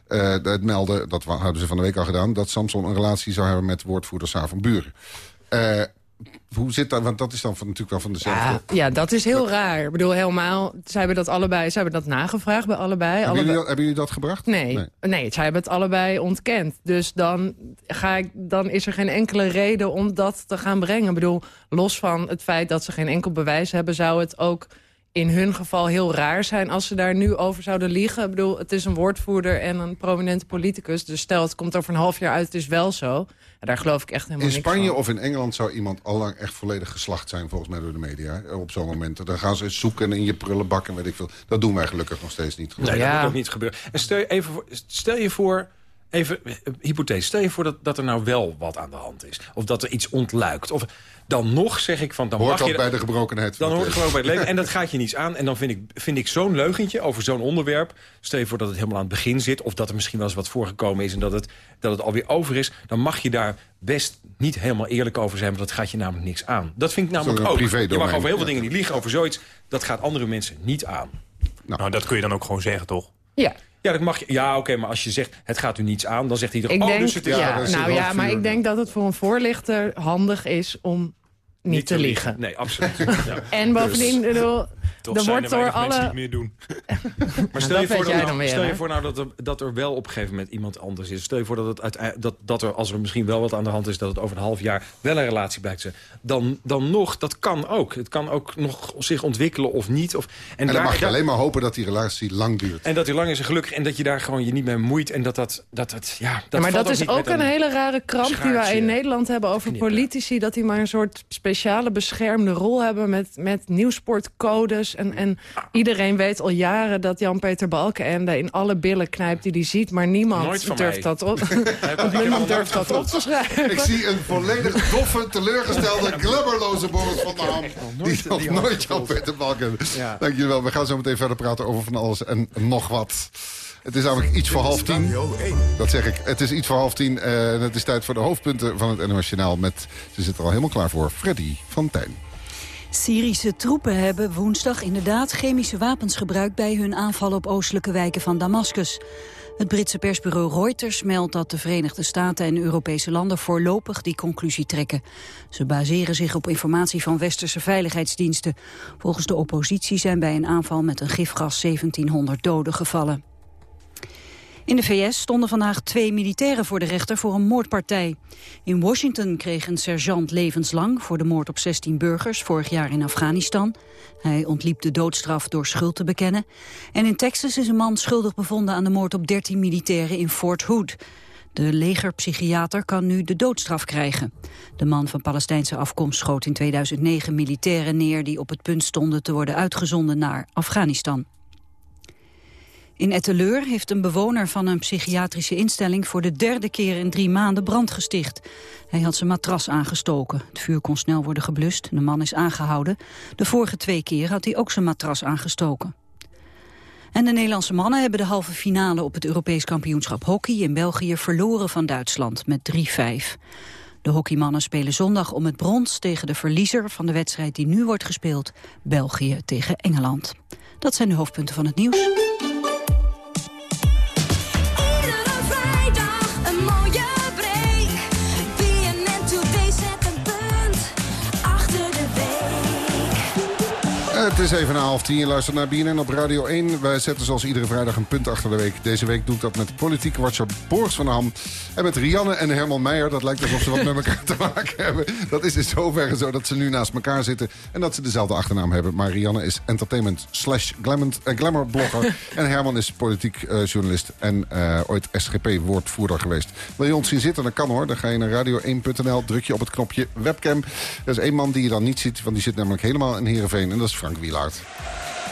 eh, het melden, dat hadden ze van de week al gedaan, dat Samson een relatie zou hebben met woordvoerder Saar van Buren. Hoe zit dat? Want dat is dan van, natuurlijk wel van dezelfde. Ja, ja, dat is heel raar. Ik bedoel, helemaal... Ze hebben dat allebei... Ze hebben dat nagevraagd bij allebei. Hebben, allebei jullie, dat- hebben jullie dat gebracht? Nee, nee. zij hebben het allebei ontkend. Dus dan, ga ik, dan is er geen enkele reden om dat te gaan brengen. Ik bedoel, los van het feit dat ze geen enkel bewijs hebben... zou het ook in hun geval heel raar zijn als ze daar nu over zouden liegen. Ik bedoel, het is een woordvoerder en een prominente politicus. Dus stel, het komt over een half jaar uit, het is wel zo. Daar geloof ik echt helemaal In niks Spanje van. of in Engeland zou iemand allang echt volledig geslacht zijn... volgens mij door de media, op zo'n moment. Dan gaan ze zoeken in je prullenbak en weet ik veel. Dat doen wij gelukkig nog steeds niet. Nee, dat moet ook niet gebeuren. En stel je, even stel je voor, even eh, hypothese, stel je voor dat, dat er nou wel wat aan de hand is. Of dat er iets ontluikt. Of dan nog zeg ik van... Dan Hoort mag dat je, bij de gebrokenheid van Dan hoort het gewoon bij het leven. En dat gaat je niets aan. En dan vind ik, vind ik zo'n leugentje over zo'n onderwerp... stel je voor dat het helemaal aan het begin zit... of dat er misschien wel eens wat voorgekomen is... en dat het, dat het alweer over is... dan mag je daar best niet helemaal eerlijk over zijn... want dat gaat je namelijk niks aan. Dat vind ik namelijk ook. Je mag over heel veel dingen niet liegen, over zoiets. Dat gaat andere mensen niet aan. Nou, dat kun je dan ook gewoon zeggen, toch? Ja. Ja, dat mag je. Ja, oké, maar als je zegt het gaat u niets aan, dan zegt iedereen. Ik oh, denk, dus het is ja, nou ja, maar ik denk dat het voor een voorlichter handig is om niet, te liegen. Nee, absoluut. Ja. En bovendien, bedoel, Toch zijn wordt er door mensen alle... die het meer doen. Maar stel dat je voor, dat, nou, dan stel je voor nou dat er, dat er wel op een gegeven moment iemand anders is. Stel je voor dat, het uitei- dat, dat er, als er misschien wel wat aan de hand is... dat het over een half jaar wel een relatie blijkt te zijn. Dan, dan nog, dat kan ook. Het kan ook nog zich ontwikkelen of niet. Of, En, dan daar- mag je alleen maar hopen dat die relatie lang duurt. En dat hij lang is en gelukkig. En dat je daar gewoon je niet mee moeit. En dat dat... dat, dat ja, dat Ja, maar valt dat is niet ook een hele rare kramp die wij in Nederland hebben over politici. Dat die maar een soort speciale beschermde rol hebben met, met nieuwsportcodes. En, en iedereen weet al jaren dat Jan-Peter Balkenende in alle billen knijpt die hij ziet. Maar niemand durft mij. dat op, niemand durft dat op te schrijven. Ik zie een volledig doffe, teleurgestelde, glubberloze Boris van der Ham. Die nog nooit Jan Peter Balken. Ja. Dank jullie wel. We gaan zo meteen verder praten over van alles en nog wat. Het is namelijk iets voor half tien. Dat zeg ik. Het is iets voor half tien. eh, en het is tijd voor de hoofdpunten van het NOS Journaal Met, ze zit er al helemaal klaar voor, Freddy van Tijn. Syrische troepen hebben woensdag inderdaad chemische wapens gebruikt... bij hun aanval op oostelijke wijken van Damascus. Het Britse persbureau Reuters meldt dat de Verenigde Staten en Europese landen voorlopig die conclusie trekken. Ze baseren zich op informatie van westerse veiligheidsdiensten. Volgens de oppositie zijn bij een aanval met een gifgas 1700 doden gevallen. In de VS stonden vandaag twee militairen voor de rechter voor een moordpartij. In Washington kreeg een sergeant levenslang voor de moord op 16 burgers vorig jaar in Afghanistan. Hij ontliep de doodstraf door schuld te bekennen. En in Texas is een man schuldig bevonden aan de moord op 13 militairen in Fort Hood. De legerpsychiater kan nu de doodstraf krijgen. De man van Palestijnse afkomst schoot in 2009 militairen neer... die op het punt stonden te worden uitgezonden naar Afghanistan. In Etteleur heeft een bewoner van een psychiatrische instelling... voor de derde keer in drie maanden brand gesticht. Hij had zijn matras aangestoken. Het vuur kon snel worden geblust. De man is aangehouden. De vorige twee keer had hij ook zijn matras aangestoken. En de Nederlandse mannen hebben de halve finale op het Europees kampioenschap hockey in België verloren van Duitsland met 3-5. De hockeymannen spelen zondag om het brons tegen de verliezer van de wedstrijd die nu wordt gespeeld, België tegen Engeland. Dat zijn de hoofdpunten van het nieuws. Het is even na half tien. Je luistert naar BNN op Radio 1. Wij zetten zoals iedere vrijdag een punt achter de week. Deze week doe ik dat met politiek watcher Boris van Ham. En met Rianne en Herman Meijer. Dat lijkt alsof ze wat met elkaar te maken hebben. Dat is in zoverre zo dat ze nu naast elkaar zitten. En dat ze dezelfde achternaam hebben. Maar Rianne is entertainment slash glamour- eh, blogger. en Herman is politiek eh, journalist. En eh, ooit SGP-woordvoerder geweest. Wil je ons zien zitten? Dan kan hoor. Dan ga je naar radio1.nl. Druk je op het knopje webcam. Er is één man die je dan niet ziet. Want die zit namelijk helemaal in Heerenveen. En dat is Frank Wielaert.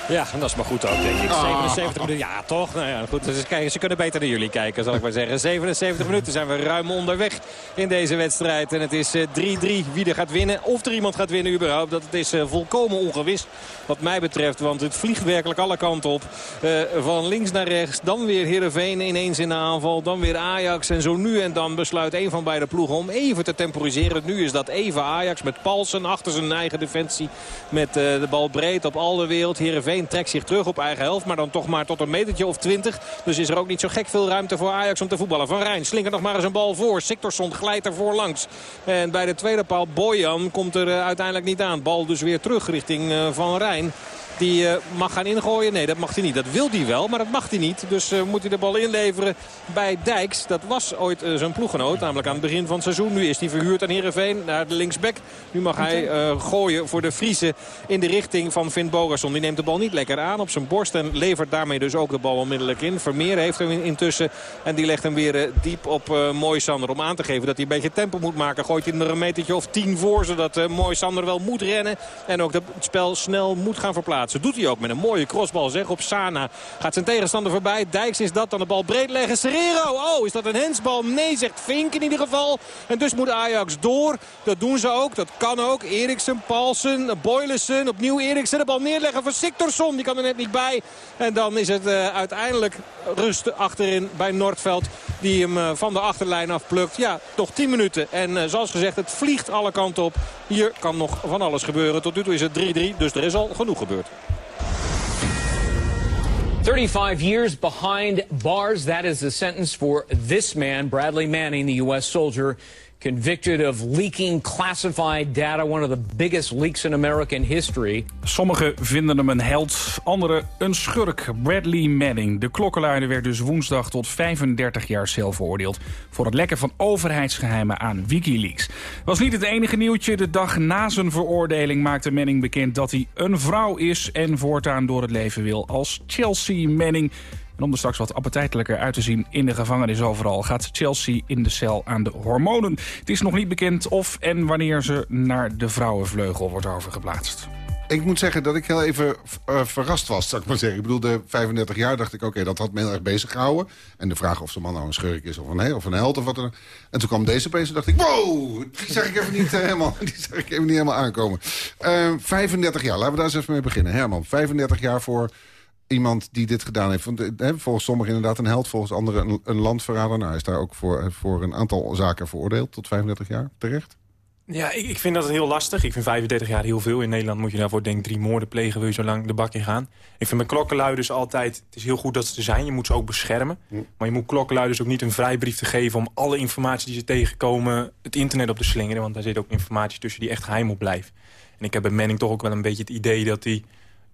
Ja, en dat is maar goed ook, denk ik. Ah. 77 minuten, ja toch? Nou ja, goed, dus kijken, ze kunnen beter naar jullie kijken, zal ik maar zeggen. 77 minuten zijn we ruim onderweg in deze wedstrijd. En het is eh, 3-3 wie er gaat winnen. Of er iemand gaat winnen überhaupt, dat is eh, volkomen ongewis wat mij betreft. Want het vliegt werkelijk alle kanten op. Eh, van links naar rechts, dan weer Heerenveen ineens in de aanval. Dan weer Ajax en zo nu en dan besluit een van beide ploegen om even te temporiseren. Nu is dat even Ajax met Paulsen achter zijn eigen defensie. Met eh, de bal breed op al de wereld. Heerenveen trekt zich terug op eigen helft. Maar dan toch maar tot een metertje of twintig. Dus is er ook niet zo gek veel ruimte voor Ajax om te voetballen. Van Rijn slinkert nog maar eens een bal voor. Siktorsson glijdt ervoor langs. En bij de tweede paal Bojan komt er eh, uiteindelijk niet aan. Bal dus weer terug richting eh, Van Rijn. Die eh, mag gaan ingooien. Nee, dat mag hij niet. Dat wil hij wel, maar dat mag hij niet. Dus eh, moet hij de bal inleveren bij Dijks. Dat was ooit eh, zijn ploeggenoot, namelijk aan het begin van het seizoen. Nu is hij verhuurd aan Heerenveen naar de linksback. Nu mag hij gooien voor de Friese in de richting van Finn Bogason. Die neemt de bal niet lekker aan op zijn borst en levert daarmee dus ook de bal onmiddellijk in. Vermeer heeft hem in- intussen en die legt hem weer diep op eh Mooi Sander. Om aan te geven dat hij een beetje tempo moet maken. Gooit hij er een metertje of tien voor, zodat Mooi Sander wel moet rennen. En ook dat het spel snel moet gaan verplaatsen. Doet hij ook met een mooie crossbal zeg op Sana. Gaat zijn tegenstander voorbij. Dijks is dat dan de bal breed leggen. Serrero, oh is dat een hensbal? Nee zegt Vink in ieder geval. En dus moet Ajax door. Dat doen ze ook. Dat kan ook. Eriksen, Paulsen, Boylissen. Opnieuw Eriksen de bal neerleggen voor Siktorsson. Die kan er net niet bij. En dan is het eh, uiteindelijk rust achterin bij Noordveld. Die hem eh, van de achterlijn afplukt. Ja, nog 10 minuten. En eh, zoals gezegd, het vliegt alle kanten op. Hier kan nog van alles gebeuren. Tot nu toe is het 3-3. Dus er is al genoeg gebeurd. 35 years behind bars. That is the sentence for this man, Bradley Manning, the U.S. soldier convicted of leaking classified data, one of the biggest leaks in American history. Sommigen vinden hem een held, anderen een schurk. Bradley Manning, de klokkenluider, werd dus woensdag tot 35 jaar cel veroordeeld... voor het lekken van overheidsgeheimen aan Wikileaks. Was niet het enige nieuwtje. De dag na zijn veroordeling maakte Manning bekend dat hij een vrouw is... en voortaan door het leven wil als Chelsea Manning... En om er straks wat appetijtelijker uit te zien in de gevangenis overal... gaat Chelsea in de cel aan de hormonen. Het is nog niet bekend of en wanneer ze naar de vrouwenvleugel wordt overgeplaatst. Ik moet zeggen dat ik heel even eh, verrast was, zou ik maar zeggen. Ik bedoel, de 35 jaar dacht ik, oké, dat had me heel erg bezig gehouden. En de vraag of de man nou een schurk is of een, of een held of wat dan. En toen kwam deze opeens en dacht ik, wow, die zag ik even niet, eh, helemaal, die zag ik even niet helemaal aankomen. Eh, 35 jaar, laten we daar eens even mee beginnen. Herman, 35 jaar voor iemand die dit gedaan heeft. Want, eh, hè, volgens sommigen inderdaad een held, volgens anderen een, een landverrader. Nou, hij is daar ook voor, voor een aantal zaken veroordeeld tot 35 jaar, terecht. Ja, ik, ik vind dat heel lastig. Ik vind 35 jaar heel veel. In Nederland moet je daarvoor denk ik drie moorden plegen... wil je zo lang de bak in gaan. Ik vind bij klokkenluiders altijd... het is heel goed dat ze er zijn. Je moet ze ook beschermen. Maar je moet klokkenluiders ook niet een vrijbrief te geven... om alle informatie die ze tegenkomen het internet op te slingeren. Want daar zit ook informatie tussen die echt geheim op blijft. En ik heb bij Manning toch ook wel een beetje het idee... dat hij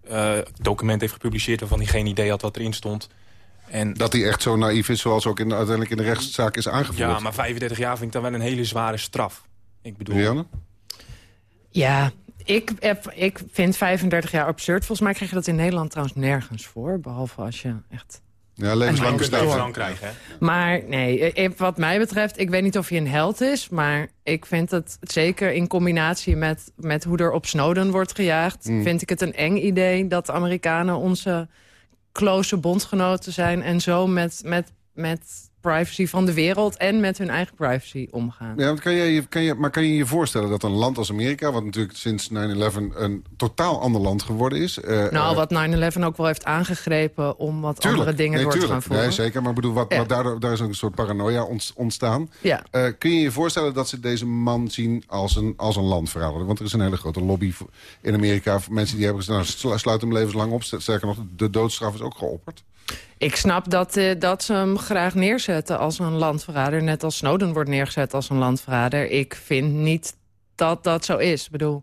eh document heeft gepubliceerd... waarvan hij geen idee had wat erin stond. En Dat hij echt zo naïef is, zoals ook in, de- uiteindelijk in de rechtszaak is aangevoerd. ja, maar 35 jaar vind ik dan wel een hele zware straf. Ik bedoel... Rianne? Ja, ik, heb, ik vind 35 jaar absurd. Volgens mij krijg je dat in Nederland trouwens nergens voor. Behalve als je echt... Ja, levenslang Een bestaan. levenslang krijgen, hè? Maar nee, eh, wat mij betreft, ik weet niet of hij een held is... maar ik vind het zeker in combinatie met, met hoe er op Snowden wordt gejaagd... Mm. vind ik het een eng idee dat de Amerikanen onze close bondgenoten zijn... en zo met, met, met privacy van de wereld en met hun eigen privacy omgaan. Ja, want kan je, kan je, maar kan je je voorstellen dat een land als Amerika... wat natuurlijk sinds 9-11 een totaal ander land geworden is... eh, Nou, eh, wat 9-11 ook wel heeft aangegrepen om wat Tuurlijk. andere dingen nee, door te gaan voeren. Nee, zeker. Maar bedoel, wat, Ja. wat daardoor, daar is ook een soort paranoia ont- ontstaan. Ja. Eh, kun je je voorstellen dat ze deze man zien als een, als een landverrader? Want er is een hele grote lobby in Amerika... voor mensen die hebben gezegd, nou, slu- sluit hem levenslang op. Sterker nog, de doodstraf is ook geopperd. Ik snap dat, eh, dat ze hem graag neerzetten als een landverrader. Net als Snowden wordt neergezet als een landverrader. Ik vind niet dat dat zo is. Ik bedoel,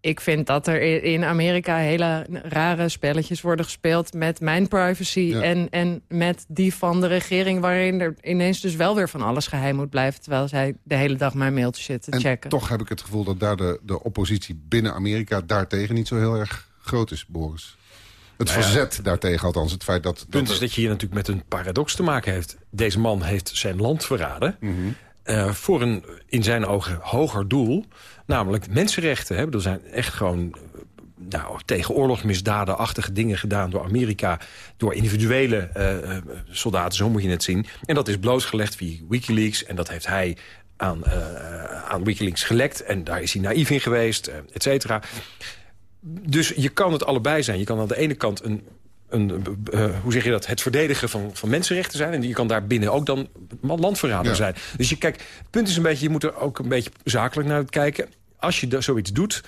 ik vind dat er in Amerika hele rare spelletjes worden gespeeld... met mijn privacy Ja. en, en met die van de regering... waarin er ineens dus wel weer van alles geheim moet blijven... terwijl zij de hele dag mijn mailtjes zitten En checken. toch heb ik het gevoel dat daar de, de oppositie binnen Amerika... daartegen niet zo heel erg groot is, Boris. Het Nou ja. verzet daartegen althans. Het feit dat... Het punt dat is dat je hier natuurlijk met een paradox te maken heeft. Deze man heeft zijn land verraden... Mhm. eh, voor een, in zijn ogen, hoger doel. Namelijk mensenrechten. Hè. Er zijn echt gewoon eh, nou, tegen oorlogsmisdadenachtige dingen gedaan door Amerika... door individuele eh, soldaten, zo moet je het zien. En dat is blootgelegd via Wikileaks. En dat heeft hij aan, aan Wikileaks gelekt. En daar is hij naïef in geweest, et cetera. Dus je kan het allebei zijn. Je kan aan de ene kant een, een eh, hoe zeg je dat, het verdedigen van, van mensenrechten zijn. En je kan daar binnen ook dan landverrader Ja. zijn. Dus je, kijk, het punt is een beetje, je moet er ook een beetje zakelijk naar kijken. Als je zoiets doet,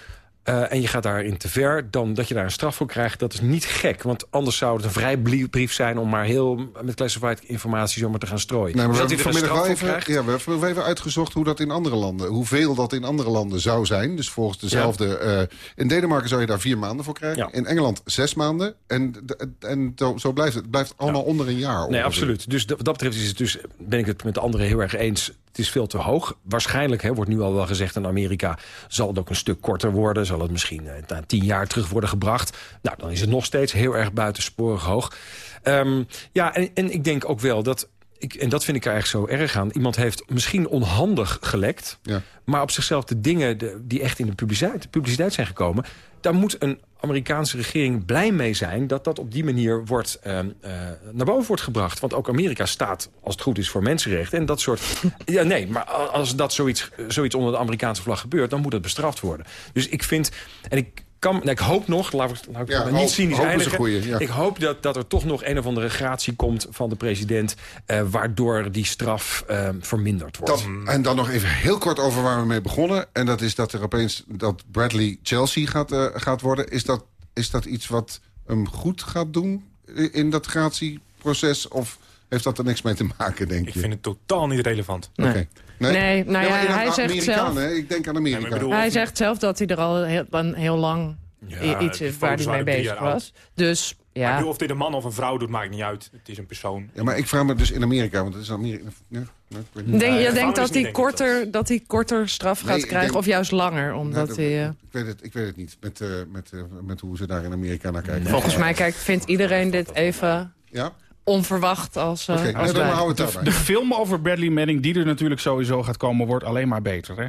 eh, en je gaat daarin te ver, dan dat je daar een straf voor krijgt, dat is niet gek. Want anders zou het een vrijbrief zijn om maar heel met classified informatie zomaar te gaan strooien. Nee, maar Dus we dat hebben vanmiddag wel even, ja, we hebben even uitgezocht hoe dat in andere landen, hoeveel dat in andere landen zou zijn. Dus volgens dezelfde. eh, in Denemarken zou je daar vier maanden voor krijgen. In Engeland zes maanden. En, en zo, zo blijft het. Het blijft allemaal onder een jaar. Nee, absoluut. Dus dat- wat dat betreft is het dus, ben ik het met de anderen heel erg eens. Het is veel te hoog. Waarschijnlijk, hè, wordt nu al wel gezegd in Amerika... zal het ook een stuk korter worden. Zal het misschien eh, na tien jaar terug worden gebracht. Nou, dan is het nog steeds heel erg buitensporig hoog. Ehm, ja, en, en ik denk ook wel dat... Ik, en dat vind ik er echt zo erg aan. Iemand heeft misschien onhandig gelekt... Ja. maar op zichzelf de dingen de- die echt in de publiciteit, publiciteit zijn gekomen... daar moet een Amerikaanse regering blij mee zijn... dat dat op die manier wordt, ehm, eh, naar boven wordt gebracht. Want ook Amerika staat, als het goed is, voor mensenrechten. En dat soort... ja, nee, maar als dat zoiets, zoiets onder de Amerikaanse vlag gebeurt... dan moet het bestraft worden. Dus ik vind... En ik kan, nou, ik hoop nog, laat ik, laat ik Ja, maar hoop- niet cynisch hoop is een eindigen. goeie, ja. Ik hoop dat, dat er toch nog een of andere gratie komt van de president... eh, waardoor die straf eh, verminderd wordt. Dan, en dan nog even heel kort over waar we mee begonnen. En dat is dat er opeens dat Bradley Chelsea gaat, eh, gaat worden. Is dat, is dat iets wat hem goed gaat doen in dat gratieproces? Of heeft dat er niks mee te maken, denk je? Ik vind het totaal niet relevant. Nee. Oké. Nee, nou ja, maar hij zegt zelf- hè? Ik denk aan Amerika. Hij zegt zelf dat hij er al heel, dan heel lang Ja, iets is waar hij mee bezig oud. was. Dus Maar ik ja, bedoel, of dit een man of een vrouw doet, maakt niet uit. Het is een persoon. Ja, maar ik vraag me dus in Amerika, want het is Amerika... Ja, ja, ik weet niet. denk, je vrouw denkt dat hij denk ik, korter, dat hij korter straf Nee, gaat ik krijgen denk- of juist langer? Omdat dat- hij, eh, ik, weet het, ik weet het niet, met, eh, met, eh, met hoe ze daar in Amerika naar kijken. volgens mij kijkt, vindt iedereen dit even Ja? Onverwacht als, eh als dan het De, de film over Bradley Manning, die er natuurlijk sowieso gaat komen... wordt alleen maar beter, hè?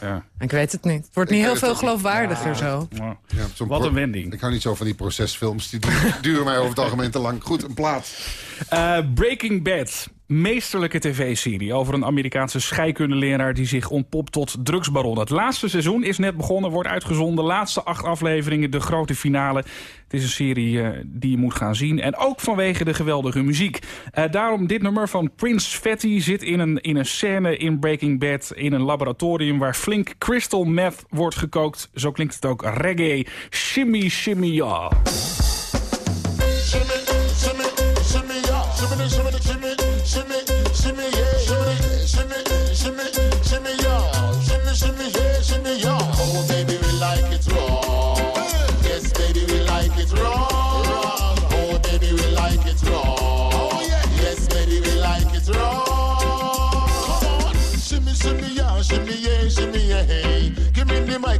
Ja. Ik weet het niet. Het wordt niet Ik heel veel geloofwaardiger zo. Ja. Ja, zo'n Wat een wending. Ik hou niet zo van die procesfilms. Die duren, duren mij over het algemeen te lang. Goed, een plaats. Eh, Breaking Bad. Meesterlijke tv-serie over een Amerikaanse scheikundeleraar... die zich ontpopt tot drugsbaron. Het laatste seizoen is net begonnen, wordt uitgezonden. Laatste acht afleveringen, de grote finale. Het is een serie eh, die je moet gaan zien. En ook vanwege de geweldige muziek. Eh, daarom dit nummer van Prince Fatty zit in een, in een scène in Breaking Bad... in een laboratorium waar flink crystal meth wordt gekookt. Zo klinkt het ook reggae. Shimmy, shimmy, ja.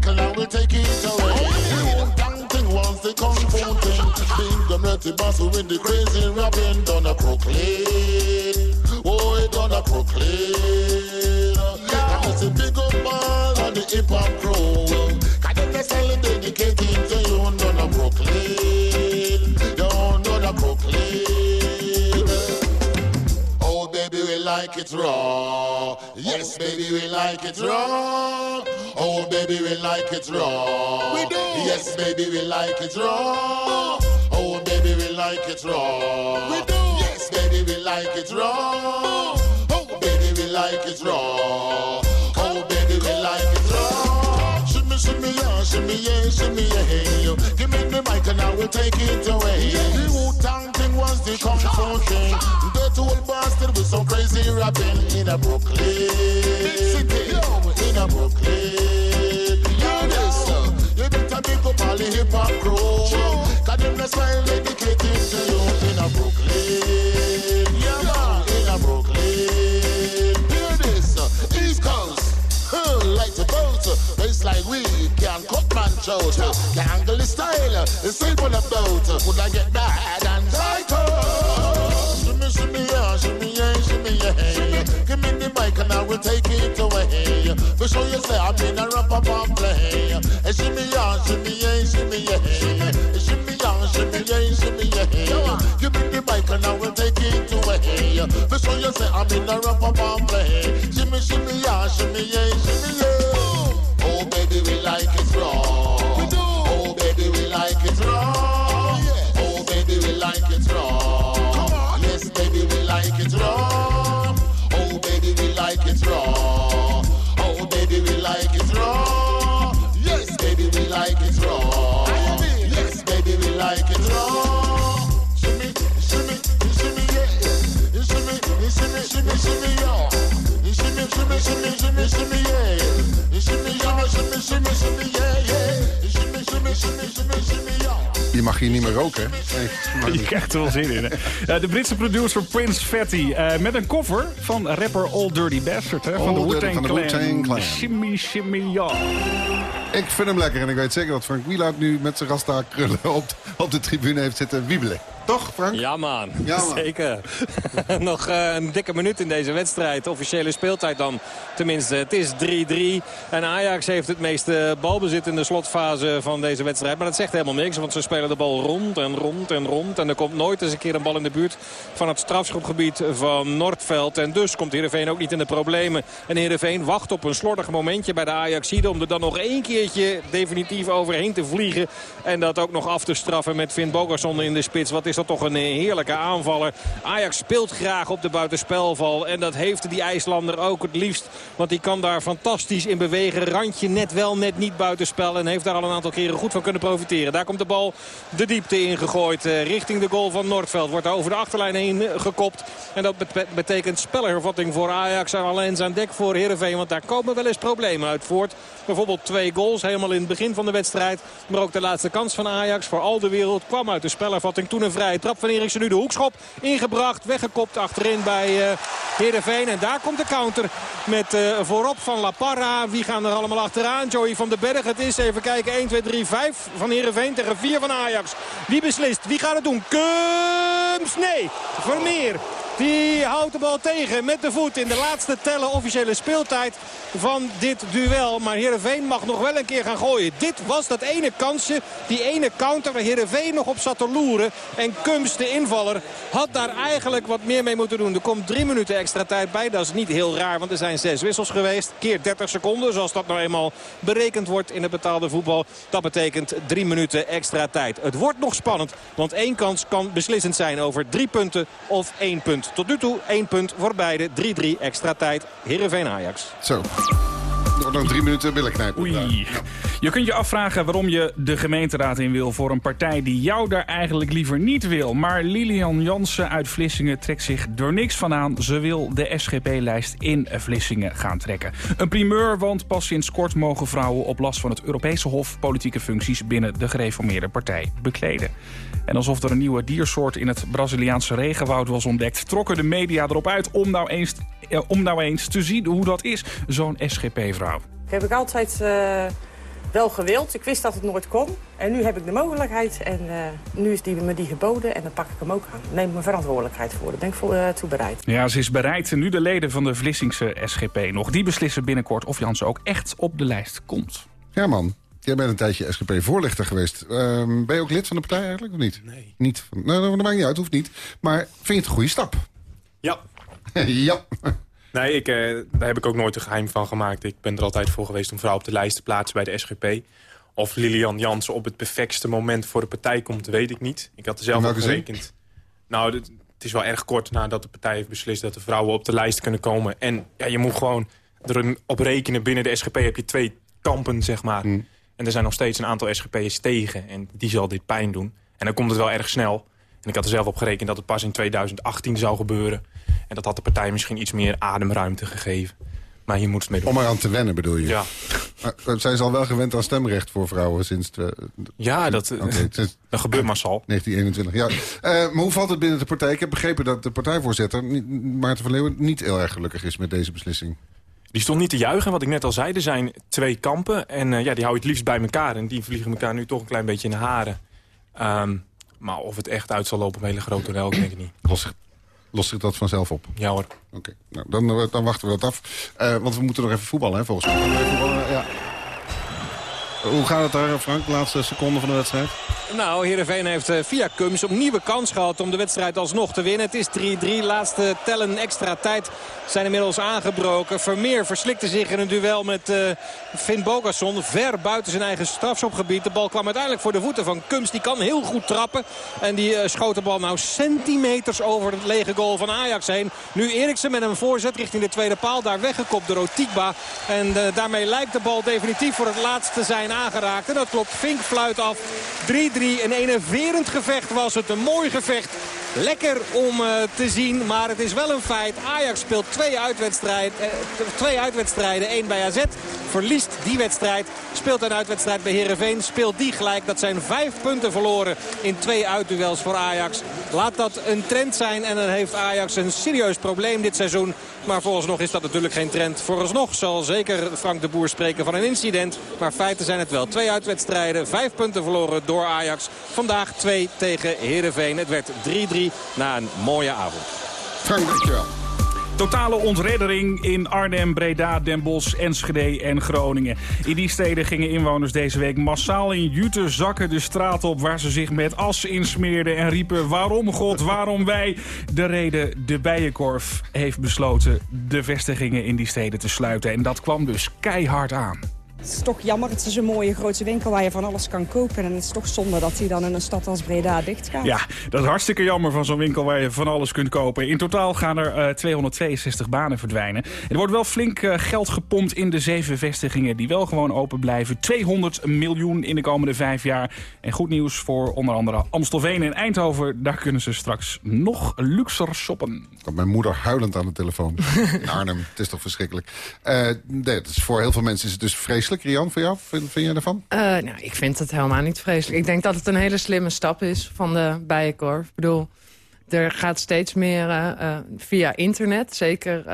tackle and we take it away. The old gang thing wants the kung fu thing. Big them let the boss with the crazy rapping. Gonna proclaim. Oh, it gonna proclaim. Yeah. It's a big up man on the hip hop crew. Cause they're solid dedicated to you. Gonna proclaim. You're gonna proclaim. Oh, baby, we like it raw. Yes, baby, we like it raw. Oh, baby, we like it raw. We do. Yes, baby, we like it raw. Uh. Oh, baby, we like it raw. We do. Yes, baby, we like it raw. Uh. Oh, baby, we like it raw. Oh, baby, we like it raw. Shimmy, shimmy, yeah, shimmy, yeah, shimmy, yeah. Give me the mic and I will take it away. The Wu-Tang thing was the kung fu thing. That old bastard with some crazy rapping in a Brooklyn. Big city, a Brooklyn. You this, uh, you back road. Cause them to you in a Brooklyn. Yeah, in a Brooklyn. This, uh, East Coast. Like we can cut throat. Is style, it's simple about. Would I get bad and psycho? Yeah, yeah, yeah. Give me the mic and I will take it away. For sure you say I'm in a rap up and play. Eh, Shimmy, yeah, shimmy, yeah, shimmy, yeah. Eh, Shimmy, yeah, shimmy, yeah, shimmy, yeah. Give me the mic and I will take it away. For sure you say I'm in a rap up and play. Shimmy, shimmy, yeah, shimmy, yeah, shimmy, yeah. Mag hier niet meer roken, hè? Nee, Je krijgt er wel zin in. Hè? Ja, de Britse producer Prince Fatty. eh, met een cover van rapper Old Dirty Bastard. Hè, van de van de Clan. Wu-Tang Clan. Shimmy, shimmy, ja. Ik vind hem lekker en ik weet zeker dat Frank Wieland nu met zijn rasta krullen op, op de tribune heeft zitten wiebelen. Toch, Frank? Ja, man. Ja, man. Zeker. Nog eh, een dikke minuut in deze wedstrijd. Officiële speeltijd dan. Tenminste, het is 3-3. En Ajax heeft het meeste balbezit in de slotfase van deze wedstrijd. Maar dat zegt helemaal niks. Want ze spelen de bal rond en rond en rond. En er komt nooit eens een keer een bal in de buurt van het strafschopgebied van Noordveld. En dus komt Heerenveen ook niet in de problemen. En Heerenveen wacht op een slordig momentje bij de Ajaxide. Om er dan nog één keertje definitief overheen te vliegen. En dat ook nog af te straffen met Finn Bogerson in de spits. Wat is dat toch een heerlijke aanvaller. Ajax speelt graag op de buitenspelval. En dat heeft die IJslander ook het liefst. Want die kan daar fantastisch in bewegen. Randje net wel, net niet buitenspel. En heeft daar al een aantal keren goed van kunnen profiteren. Daar komt de bal de diepte in gegooid. eh, richting de goal van Noordveld. Wordt over de achterlijn heen eh, gekopt. En dat bet- betekent spelhervatting voor Ajax. En alleen aan dek voor Heerenveen. Want daar komen wel eens problemen uit voort. Bijvoorbeeld twee goals helemaal in het begin van de wedstrijd. Maar ook de laatste kans van Ajax voor al de wereld kwam uit de spelhervatting. Toen een vrije trap van Eriksen. Nu de hoekschop ingebracht. Weggekopt achterin bij eh Heerenveen. En daar komt de counter met eh, voorop van La Parra. Wie gaan er allemaal achteraan? Joey van den Berg. Het is even kijken. 1, 2, 3, 5 van Heerenveen tegen 4 van Ajax. Wie beslist? Wie gaat het doen? Kums? Nee. Vermeer. Die houdt de bal tegen met de voet in de laatste tellen officiële speeltijd van dit duel. Maar Heerenveen mag nog wel een keer gaan gooien. Dit was dat ene kansje, die ene counter waar Heerenveen nog op zat te loeren. En Kums, de invaller, had daar eigenlijk wat meer mee moeten doen. Er komt drie minuten extra tijd bij. Dat is niet heel raar, want er zijn zes wissels geweest. Keer 30 seconden, zoals dat nou eenmaal berekend wordt in het betaalde voetbal. Dat betekent drie minuten extra tijd. Het wordt nog spannend, want één kans kan beslissend zijn over drie punten of één punt. Tot nu toe één punt voor beide. 3-3 extra tijd. Heerenveen-Ajax. Zo. Nog, nog drie minuten billen knijpen. Oei. Je kunt je afvragen waarom je de gemeenteraad in wil voor een partij die jou daar eigenlijk liever niet wil. Maar Lilian Jansen uit Vlissingen trekt zich door niks van aan. Ze wil de SGP-lijst in Vlissingen gaan trekken. Een primeur, want pas sinds kort mogen vrouwen op last van het Europese Hof politieke functies binnen de gereformeerde partij bekleden. En alsof er een nieuwe diersoort in het Braziliaanse regenwoud was ontdekt, trokken de media erop uit om nou eens, om nou eens te zien hoe dat is, zo'n SGP-vrouw. Dat heb ik altijd eh, wel gewild. Ik wist dat het nooit kon. En nu heb ik de mogelijkheid. En eh, nu is die, me die geboden. En dan pak ik hem ook aan. Neem mijn verantwoordelijkheid voor. Daar ben ik voor, eh, toe bereid. Ja, ze is bereid. Nu de leden van de Vlissingse SGP nog. Die beslissen binnenkort of Jansen ook echt op de lijst komt. Ja, man. Jij bent een tijdje SGP-voorlichter geweest. Ehm, ben je ook lid van de partij eigenlijk, of niet? Nee. Niet van, nou, dat maakt niet uit, hoeft niet. Maar vind je het een goede stap? Ja. Ja. Nee, ik, eh, daar heb ik ook nooit een geheim van gemaakt. Ik ben er altijd voor geweest om vrouw op de lijst te plaatsen bij de SGP. Of Lilian Jansen op het perfectste moment voor de partij komt, weet ik niet. Ik had er zelf op zin? gerekend. Nou, het is wel erg kort nadat de partij heeft beslist dat de vrouwen op de lijst kunnen komen. En ja, je moet gewoon erop rekenen. Binnen de SGP heb je twee kampen, zeg maar. Hmm. En er zijn nog steeds een aantal SGP'ers tegen. En die zal dit pijn doen. En dan komt het wel erg snel. En ik had er zelf op gerekend dat het pas in 2018 zou gebeuren. En dat had de partij misschien iets meer ademruimte gegeven. Maar hier moet het mee doen. Om eraan te wennen, bedoel je? Ja. Maar, eh, zijn ze al wel gewend aan stemrecht voor vrouwen sinds... Ja, dat, eh, sinds dat gebeurt massaal. 1921, ja. Eh, maar hoe valt het binnen de partij? Ik heb begrepen dat de partijvoorzitter, Maarten van Leeuwen... niet heel erg gelukkig is met deze beslissing. Die stond niet te juichen, wat ik net al zei. Er zijn twee kampen en ja, die hou je het liefst bij elkaar. En die vliegen elkaar nu toch een klein beetje in de haren. Ehm, maar of het echt uit zal lopen op een hele grote rel, denk ik niet. Lost zich, dat vanzelf op? Ja hoor. Oké, nou, dan, eh, dan wachten we dat af. Eh, want we moeten nog even voetballen, hè, volgens mij. Ja. Hoe gaat het daar, Frank, de laatste seconde van de wedstrijd? Nou, Heerenveen heeft eh, via Kums een nieuwe kans gehad om de wedstrijd alsnog te winnen. Het is 3-3. Laatste tellen extra tijd zijn inmiddels aangebroken. Vermeer verslikte zich in een duel met eh, Finn Bogasson. Ver buiten zijn eigen strafschopgebied. De bal kwam uiteindelijk voor de voeten van Kums. Die kan heel goed trappen. En die eh, schoot de bal nou centimeters over het lege goal van Ajax heen. Nu Eriksen met een voorzet richting de tweede paal. Daar weggekopt door Otikba. En daarmee lijkt de bal definitief voor het laatst te zijn aangeraakt. En dat klopt. Vink fluit af. 3-3. Een enerverend gevecht was het. Een mooi gevecht. Lekker om eh, te zien, maar het is wel een feit. Ajax speelt twee, uitwedstrijd, eh, twee uitwedstrijden. één bij AZ. Verliest die wedstrijd. Speelt een uitwedstrijd bij Heerenveen. Speelt die gelijk. Dat zijn vijf punten verloren in twee uitduels voor Ajax. Laat dat een trend zijn. En dan heeft Ajax een serieus probleem dit seizoen. Maar vooralsnog is dat natuurlijk geen trend. Vooralsnog zal zeker Frank de Boer spreken van een incident. Maar feiten zijn het wel. Twee uitwedstrijden. Vijf punten verloren door Ajax. Vandaag twee tegen Heerenveen. Het werd 3-3 na een mooie avond. Frank, dankjewel. Totale ontreddering in Arnhem, Breda, Den Bosch, Enschede en Groningen. In die steden gingen inwoners deze week massaal in jute zakken de straat op... waar ze zich met as insmeerden en riepen... waarom God, waarom wij? De reden, de Bijenkorf heeft besloten de vestigingen in die steden te sluiten. En dat kwam dus keihard aan. Het is toch jammer. Het is een mooie grote winkel waar je van alles kan kopen. En het is toch zonde dat hij dan in een stad als Breda dicht gaat. Ja, dat is hartstikke jammer van zo'n winkel waar je van alles kunt kopen. In totaal gaan er eh, 262 banen verdwijnen. Er wordt wel flink eh, geld gepompt in de zeven vestigingen die wel gewoon open blijven. 200 miljoen in de komende vijf jaar. En goed nieuws voor onder andere Amstelveen en Eindhoven. Daar kunnen ze straks nog luxer shoppen. Komt mijn moeder huilend aan de telefoon. In Arnhem, het is toch verschrikkelijk. Eh, nee, het is voor heel veel mensen is het dus vreselijk. Rian, voor jou, vind, jij ervan? Eh, nou, ik vind het helemaal niet vreselijk. Ik denk dat het een hele slimme stap is van de Bijenkorf. Ik bedoel, er gaat steeds meer eh, eh, via internet. Zeker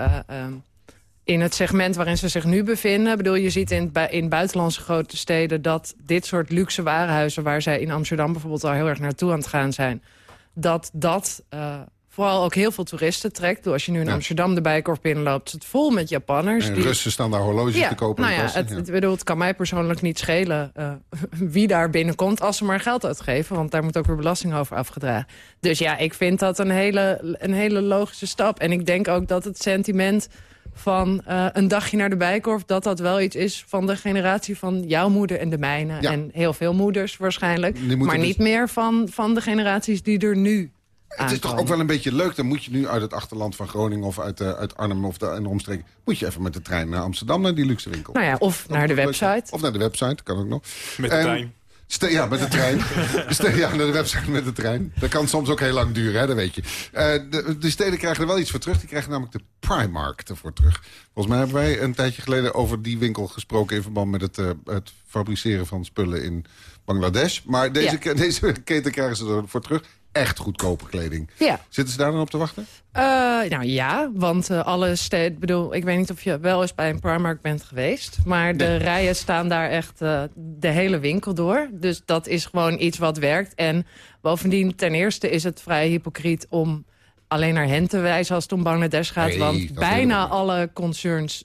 in het segment waarin ze zich nu bevinden. Bedoel, je ziet in, in buitenlandse grote steden... dat dit soort luxe warenhuizen... waar zij in Amsterdam bijvoorbeeld al heel erg naartoe aan het gaan zijn... dat dat vooral ook heel veel toeristen trekt. Als je nu in Ja. Amsterdam de Bijenkorf binnenloopt... is het vol met Japanners. En die- Russen staan daar horloges te kopen. nou ja, het, het, bedoel, het kan mij persoonlijk niet schelen eh, wie daar binnenkomt... als ze maar geld uitgeven, want daar moet ook weer belasting over afgedragen. Dus ja, ik vind dat een hele, een hele logische stap. En ik denk ook dat het sentiment van eh, een dagje naar de Bijkorf... dat dat wel iets is van de generatie van jouw moeder en de mijne... Ja. en heel veel moeders waarschijnlijk. Maar dus- niet meer van, van de generaties die er nu Het is toch ook wel een beetje leuk. Dan moet je nu uit het achterland van Groningen of uit, eh, uit Arnhem of de, en de omstreken... moet je even met de trein naar Amsterdam, naar die luxe winkel. Nou ja, of naar de website. Of naar de website, kan ook nog. Met de En- trein. Ja, met de trein. Ja, naar de website met de trein. Dat kan soms ook heel lang duren, hè, dat weet je. Eh, de, de steden krijgen er wel iets voor terug. Die krijgen namelijk de Primark ervoor terug. Volgens mij hebben wij een tijdje geleden over die winkel gesproken... in verband met het, eh, het fabriceren van spullen in Bangladesh. Maar deze, Ja. deze keten krijgen ze ervoor terug. Echt goedkope kleding. Ja. Zitten ze daar dan op te wachten? Eh, nou ja, want eh, alle steden... bedoel, ik weet niet of je wel eens bij een Primark bent geweest... maar de rijen staan daar echt eh, de hele winkel door. Dus dat is gewoon iets wat werkt. En bovendien, ten eerste is het vrij hypocriet om alleen naar hen te wijzen... als het om Bangladesh gaat. Nee, want bijna alle concerns...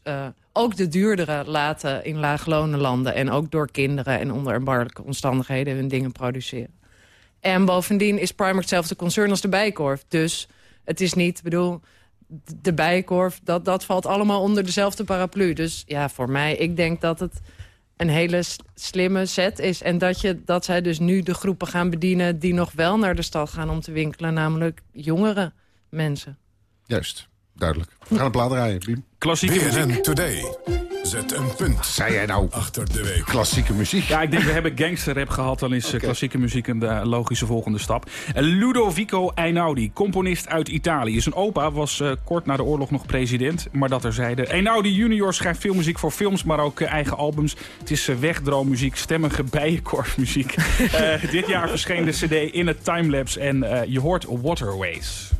ook de duurdere laten in laaglonen landen... en ook door kinderen en onder erbarmelijke omstandigheden hun dingen produceren. En bovendien is Primark hetzelfde concern als de Bijenkorf. Dus het is niet, bedoel, de Bijenkorf, dat, dat valt allemaal onder dezelfde paraplu. Dus ja, voor mij, ik denk dat het een hele slimme set is. En dat, je, dat zij dus nu de groepen gaan bedienen... die nog wel naar de stad gaan om te winkelen. Namelijk jongere mensen. Juist, duidelijk. We gaan een plaat draaien, Biem. Klassieke muziek. BNN Today. Zet een punt. Zei jij nou? Achter de week. Klassieke muziek. Ja, ik denk we hebben gangsterrap gehad. Dan is eh, klassieke muziek een eh, logische volgende stap. Eh, Ludovico Einaudi, componist uit Italië. Zijn opa was eh, kort na de oorlog nog president. Maar dat er zeiden. Einaudi junior schrijft filmmuziek voor films, maar ook eigen albums. Het is uh, wegdroommuziek, stemmige bijenkorfmuziek. Eh, dit jaar verscheen de cd in het timelapse. En eh, je hoort Waterways.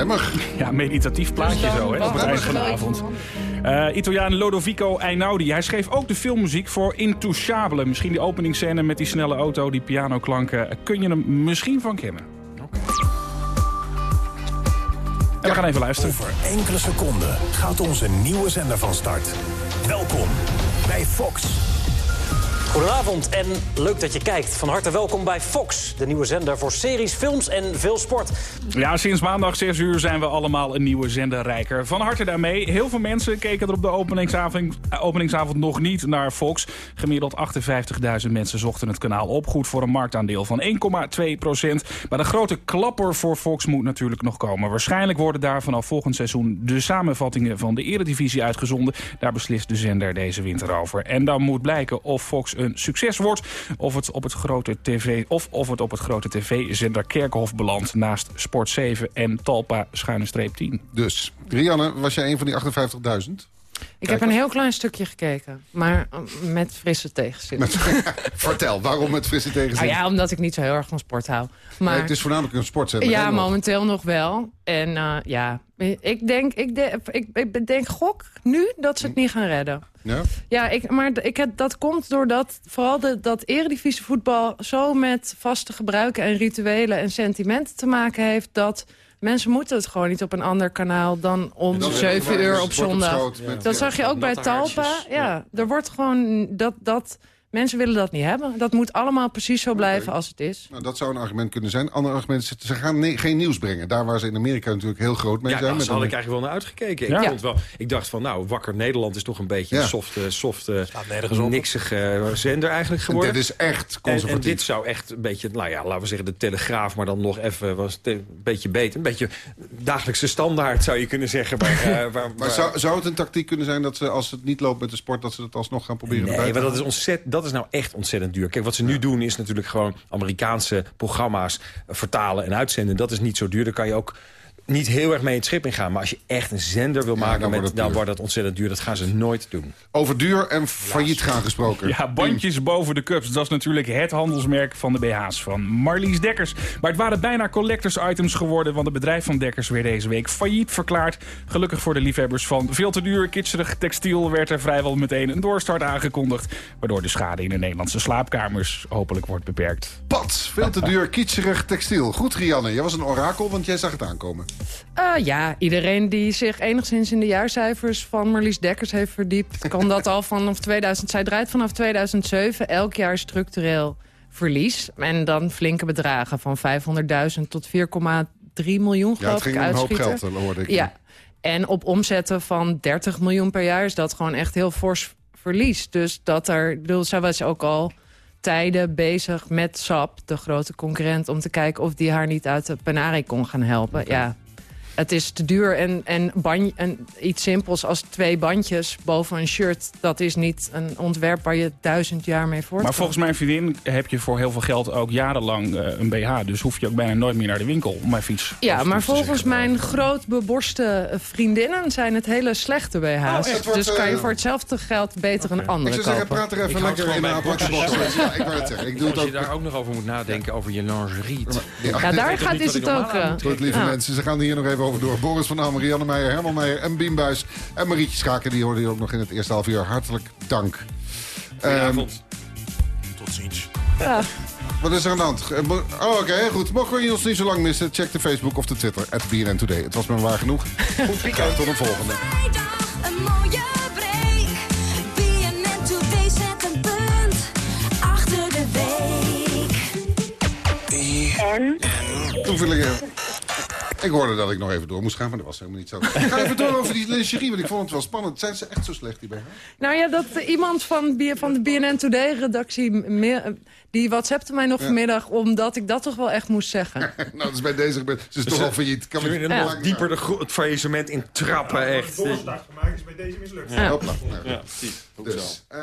Stemmig. Ja, meditatief plaatje zo, hè, op het eind van de avond. Eh, Italiaan Lodovico Einaudi. Hij schreef ook de filmmuziek voor Intouchable. Misschien die openingsscène met die snelle auto, die pianoklanken. Kun je hem misschien van kennen? En we gaan even luisteren. Over enkele seconden gaat onze nieuwe zender van start. Welkom bij Fox. Goedenavond en leuk dat je kijkt. Van harte welkom bij Fox, de nieuwe zender voor series, films en veel sport. Ja, sinds maandag 6 uur zijn we allemaal een nieuwe zenderrijker. Van harte daarmee. Heel veel mensen keken er op de openingsavond, eh, openingsavond nog niet naar Fox. Gemiddeld 58.000 mensen zochten het kanaal op. Goed voor een marktaandeel van 1,2 procent. Maar de grote klapper voor Fox moet natuurlijk nog komen. Waarschijnlijk worden daar vanaf volgend seizoen de samenvattingen van de eredivisie uitgezonden. Daar beslist de zender deze winter over. En dan moet blijken of Fox een succes wordt. Of het op het grote tv, of, of het op het grote tv-zender Kerkhof belandt. Naast Sport 7 en Talpa schuine streep 10. Dus, Rianne, was jij een van die 58.000? Ik heb een heel klein stukje gekeken, maar uh, met frisse tegenzin. Vertel, waarom met frisse tegenzin? Nou ja, omdat ik niet zo heel erg van sport hou. Maar, Nee, het is voornamelijk een sportzender. ja, momenteel nog wel. En uh, ja, ik denk, ik, de, ik, ik denk gok nu dat ze het niet gaan redden. Ja? Ja, ik, maar ik heb, dat komt doordat vooral de, dat eredivisie voetbal zo met vaste gebruiken en rituelen en sentimenten te maken heeft... dat mensen moeten het gewoon niet op een ander kanaal dan om Dat is 7 gewoon uur op zondag. schoot dat zag je ook bij Talpa. Ja, er wordt gewoon dat, dat mensen willen dat niet hebben. Dat moet allemaal precies zo blijven als het is. Nou, dat zou een argument kunnen zijn. Ander argument is, ze gaan geen nieuws brengen. Daar waar ze in Amerika natuurlijk heel groot mee Ja, zijn. daar met had ik eigenlijk wel naar uitgekeken. Ja. Ik, vond wel, ik dacht van, nou, Wakker Nederland is toch een beetje Ja. een softe, softe nergens op. niksige eh, zender eigenlijk geworden. dit is echt En, conservatief. en dit zou echt een beetje, nou ja, laten we zeggen de Telegraaf... maar dan nog even was het een beetje beter. Een beetje dagelijkse standaard zou je kunnen zeggen. Maar, eh, waar, Maar zou, zou het een tactiek kunnen zijn dat ze, als het niet loopt met de sport... dat ze het alsnog gaan proberen Nee, maar dat is, ontzettend, dat is nou echt ontzettend duur. Kijk, wat ze nu doen is natuurlijk gewoon Amerikaanse programma's vertalen en uitzenden. Dat is niet zo duur. Daar kan je ook niet heel erg mee het schip ingaan. Maar als je echt een zender wil maken, dan met, wordt het dan wordt dat ontzettend duur. Dat gaan ze nooit doen. Over duur en failliet gaan gesproken. Ja, bandjes boven de cups. Dat is natuurlijk het handelsmerk van de BH's van Marlies Dekkers. Maar het waren bijna collectors items geworden... want het bedrijf van Dekkers werd deze week failliet verklaard. Gelukkig voor de liefhebbers van veel te duur, kitscherig textiel... werd er vrijwel meteen een doorstart aangekondigd... waardoor de schade in de Nederlandse slaapkamers hopelijk wordt beperkt. Pat, veel te duur, kitscherig textiel. Goed, Rianne, jij was een orakel, want jij zag het aankomen. Eh, ja, iedereen die zich enigszins in de jaarcijfers van Marlies Dekkers heeft verdiept... kan dat al vanaf 2000... Zij draait vanaf 2007 elk jaar structureel verlies. En dan flinke bedragen van 500.000 tot 4,3 miljoen, Ja, het geloof ik, ging om een hoop geld, hoorde ik. Ja, en op omzetten van 30 miljoen per jaar is dat gewoon echt heel fors verlies. Dus dat er, ik bedoel, zij was ook al tijden bezig met SAP, de grote concurrent... om te kijken of die haar niet uit de penarie kon gaan helpen. Ja, het is te duur en, en, ban, en iets simpels als twee bandjes boven een shirt... dat is niet een ontwerp waar je duizend jaar mee voort Maar volgens mijn vriendin heb je voor heel veel geld ook jarenlang eh, een BH. Dus hoef je ook bijna nooit meer naar de winkel om mijn fiets. Ja, maar volgens mijn groot beborste vriendinnen zijn het hele slechte BH's. Oh, echt? Wordt, dus kan je eh, voor hetzelfde geld beter een Ik andere zou zeggen, kopen. praat er even Ik lekker in box. Ja, ik wou het zeggen. Ik doe het Als ook. je daar ook nog over moet nadenken, over je lingerie. Ja, daar gaat is het ook... eh, Goed, lieve mensen, ze gaan hier nog even over door. Boris van Ham, Rianne Meijer, Herman Meijer en Biem Buijs. En Marietje Schaken, die hoorde je ook nog in het eerste half uur. Hartelijk dank. Goedenavond. Tot ziens. Ja. Wat is er aan de hand? Eh, Oh, oké, goed. Mocht je ons niet zo lang missen, check de Facebook of de Twitter. At BNN Today. Het was me waar genoeg. Goed weekend, tot de volgende. Een mooie break. BNN Today zet een punt achter de week. En? Toen viel ik... Ik hoorde dat ik nog even door moest gaan, maar dat was helemaal niet zo. Ik ga even door over die lingerie, want ik vond het wel spannend. Zijn ze echt zo slecht, die BH? Nou ja, dat eh, iemand van, van de BNN Today-redactie... eh, die whatsappte mij nog Ja. vanmiddag... omdat ik dat toch wel echt moest zeggen. nou, dat is bij deze gebeurd. Ze is toch al failliet. Kan Ja. nog dieper de het faillissement in trappen, echt. gemaakt is bij deze mislukt. Ja. Nou, Ja, Dus, eh,